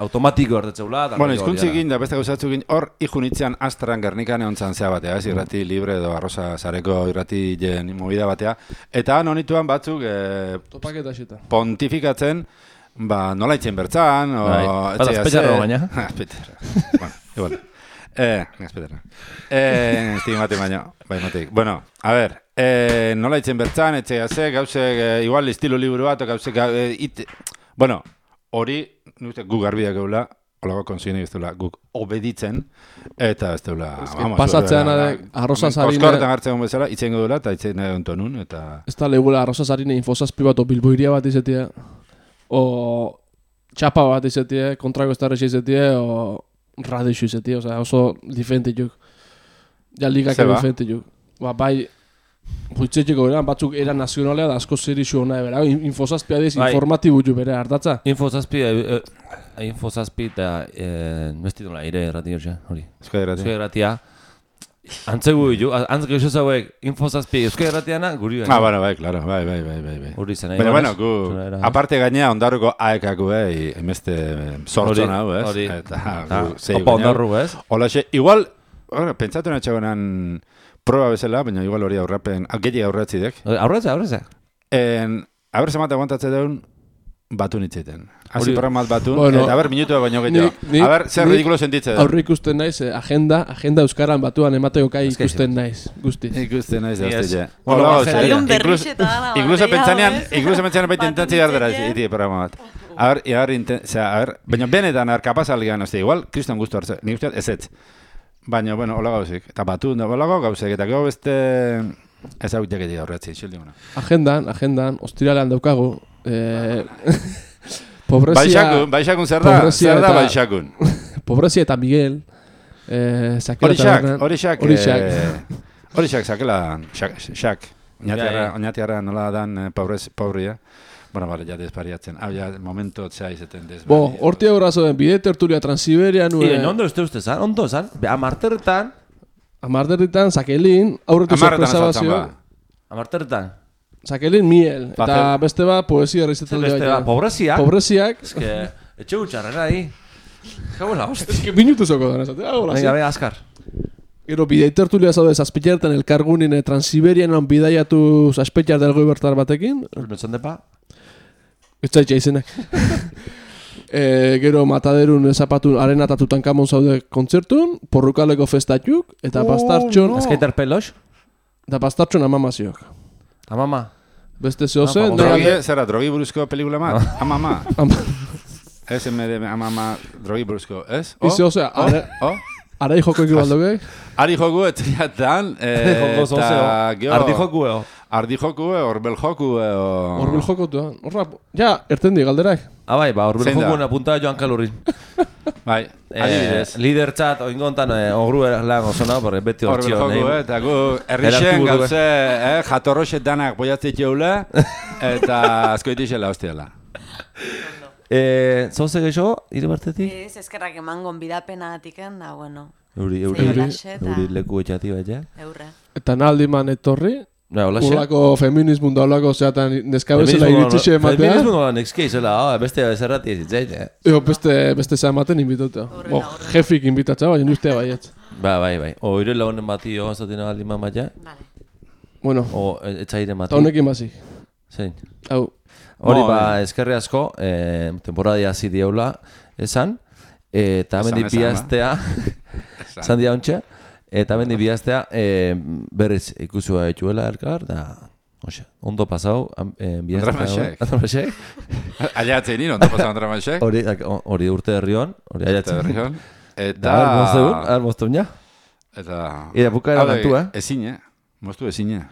automatiko ertetzeula. da Bueno, izkuntzi hori egin da beste gauzatzu egin, hor ihunitzean astran gernikan egon zan zea batea, ez irrati libre edo arroza zareko irrati jen movida batea. Eta han honituan batzuk eh, Topaketa xeta. pontifikatzen, ba, nola itzen bertzan, o... Bai. Azpeiterra ze- baina. Azpeiterra. bueno, igual. Eh, azpeiterra. Eh, estigmate baina, bai matik. Bueno, a ver, eh, nola itzen bertzan, etxea ze, gauze, eh, igual estilo liburu bat, o gauze, ga, eh, it, bueno, hori, nuste, gu garbiak eula, Olago konsigna ez guk obeditzen, eta ez vamos, pasatzean arroza zarine- Koskorretan hartzen guen bezala, itzen duela, eta itzen ontonun, eta... Ez da legula arroza zarine infosazpi bat o bilboiria bat izetie, o txapa bat izetie, kontrako estarrexi izetie, o radixu izetie, osea, oso diferente juk. Ja ligak Zeba? diferente juk. Ba, bai, Huitzetxeko eran, batzuk era nazionalea da asko zerixu hona ebera. Infosazpia diz, Bai. informatibu ju bere hartatza. Infozazpi, eh, eh, infozazpi eta eh, besti dola ire errati hori. Euskadi Irratia. Euskal Erratia, antzegu ju, antz geixo zauek infozazpi Euskal Erratiana guri Ah, bueno, bai, claro, bai, bai, bai, bai, bai. Hori zen, Baina, bueno, gu, aparte gainea, ondarruko aekako, eh, emeste sortzen hau, ez? Hori, Eta, gu, zei opa gainea. ondarru, ez? Hola, xe, igual, ora, pentsatu natxagoenan proba bezala, baina igual hori aurrapen, gehiago aurratzi dek. Aurretza, aurretza. En, haber zemate aguantatze deun, batun itzeten. Hasi Hori- programat batun, Bueno, eta haber minutua baino gehiago. nik- nik- haber, zer ridikulo sentitze da. Aurre ikusten naiz, eh, agenda, agenda euskaran batuan emateko kai ikusten naiz, guztiz. Ikusten naiz Ni hostia. Bueno, Hola, Incluso- pentsanean, incluso pentsanean baita Batun intentzi behar dara, itzeten. iti programa bat. A ver, y a ver, inten, o sea, a ver, baina benetan, a ver, kapaz algean, hostia, igual, kriston gustu hartze, nik usteat, ez ez. Baina, bueno, hola gauzik, eta batu, no, hola gauzek, eta gero beste, ez hau jaketik aurretzi, xildi guna. Agendan, agendan, ostiralean daukagu, eh, pobrezia, Baixakun, baixakun zer da, pobrezia zer da eta- baixakun. pobrezia eta Miguel, eh, zakela Horixak, horixak, Horixak. horixak, sakela, xak, xak. Oñatiarra, nola dan eh, pobrez, pobria. Bueno, vale, ja despariatzen. Hau, ja, momento otzea izaten desbari. Bo, horti aurrazo den, bide tertulia Transiberia nuen, ondo uste uste zan, ondo zan. Be, amarterretan, amarderritan, zakelin, aurretu sorpresa bazio, ba. Zakelin miel, Ba, eta zer- beste ba, poesia errizetan beste, ba, pobreziak. Pobreziak, Ez que, etxe gutxarrera ahí. Jau la hostia. eske minutu zoko da, esate, ah, hola, Venga, venga, azkar. Gero bidei tertulia zaude zazpitxertan elkargunin eh, Transiberian bidaiatu zazpitxar delgoi bertar batekin, Bentzan depa. ez zaitxa izenak. e, gero mataderun eh, zapatun arena eta tutankamon zaude kontzertun, porrukaleko festatuk, eta bastartxon, Azkaiter pelos. eta bastartxon amamaziok. Amama. Beste Ah, pa, nahi- Drogi, zera, drogi buruzko pelikula mat? Amama. am- SMD, amama, drogi buruzko, ez? O? Ize, osea, O? are- O? Arai joko ekibaldoge, Ari joku etziatan, eh, Joko zozeo. eta gero... Ardi joku eo. Ardi joku, eh, orbel joku, eh, o... horbil jokotu, horra, ja, erten di galderak. Ah, bai, ba, da? joku apunta joan kalurrin. Bai, adibidez. Eh, lider txat, oingontan, eh, ogru lan oso nahi, porque beti Orbel hortxio. joku, eh, eta gu errixen gauze, eh, jatorroxet danak boiatzeit jeula, eta askoitixela hostiala. Eh, zoze geixo, ire bartetik? Ez, eskerrak eman gonbidapena atiken, da, bueno, Euri, euri, eta- euri leku etxati baita. eurre. Eta naldi man etorri, Na, hola xe. ulako feminismun da ulako zeatan neskabezela iritsi ematea. Feminismo nola nekske izela, ah, beste zerrati ez itzait, eh. Eo, beste, beste za ematen invitauta. Horrela, Bo, jefik invitatza, baina ustea baiet. Ba, bai, bai. O, ire lagunen bati jo, zaten aldi man baita. Vale. Bueno, O, e- etzaire eta mati. honekin bazik. Zein. Hau, Hori, ba, eskerri asko, eh, temporadia hasi dieula, esan, eta hemen ba. astea, esan dia ontxe, eta hemen bi astea, eh, berriz ikusua dituela elkar, da, oxe, ondo pasau, eh, bi astea. Andramasek. Andramasek. Aiatzen nire, ondo pasan dramaxek. Hori, hori urte herrion, hori Eta aiatzen. berrion. Da, Eta... hor moztu, hor moztu, ja. Eta... Hau da, kantu, eh? Ezin, eh? Moztu ezin, eh?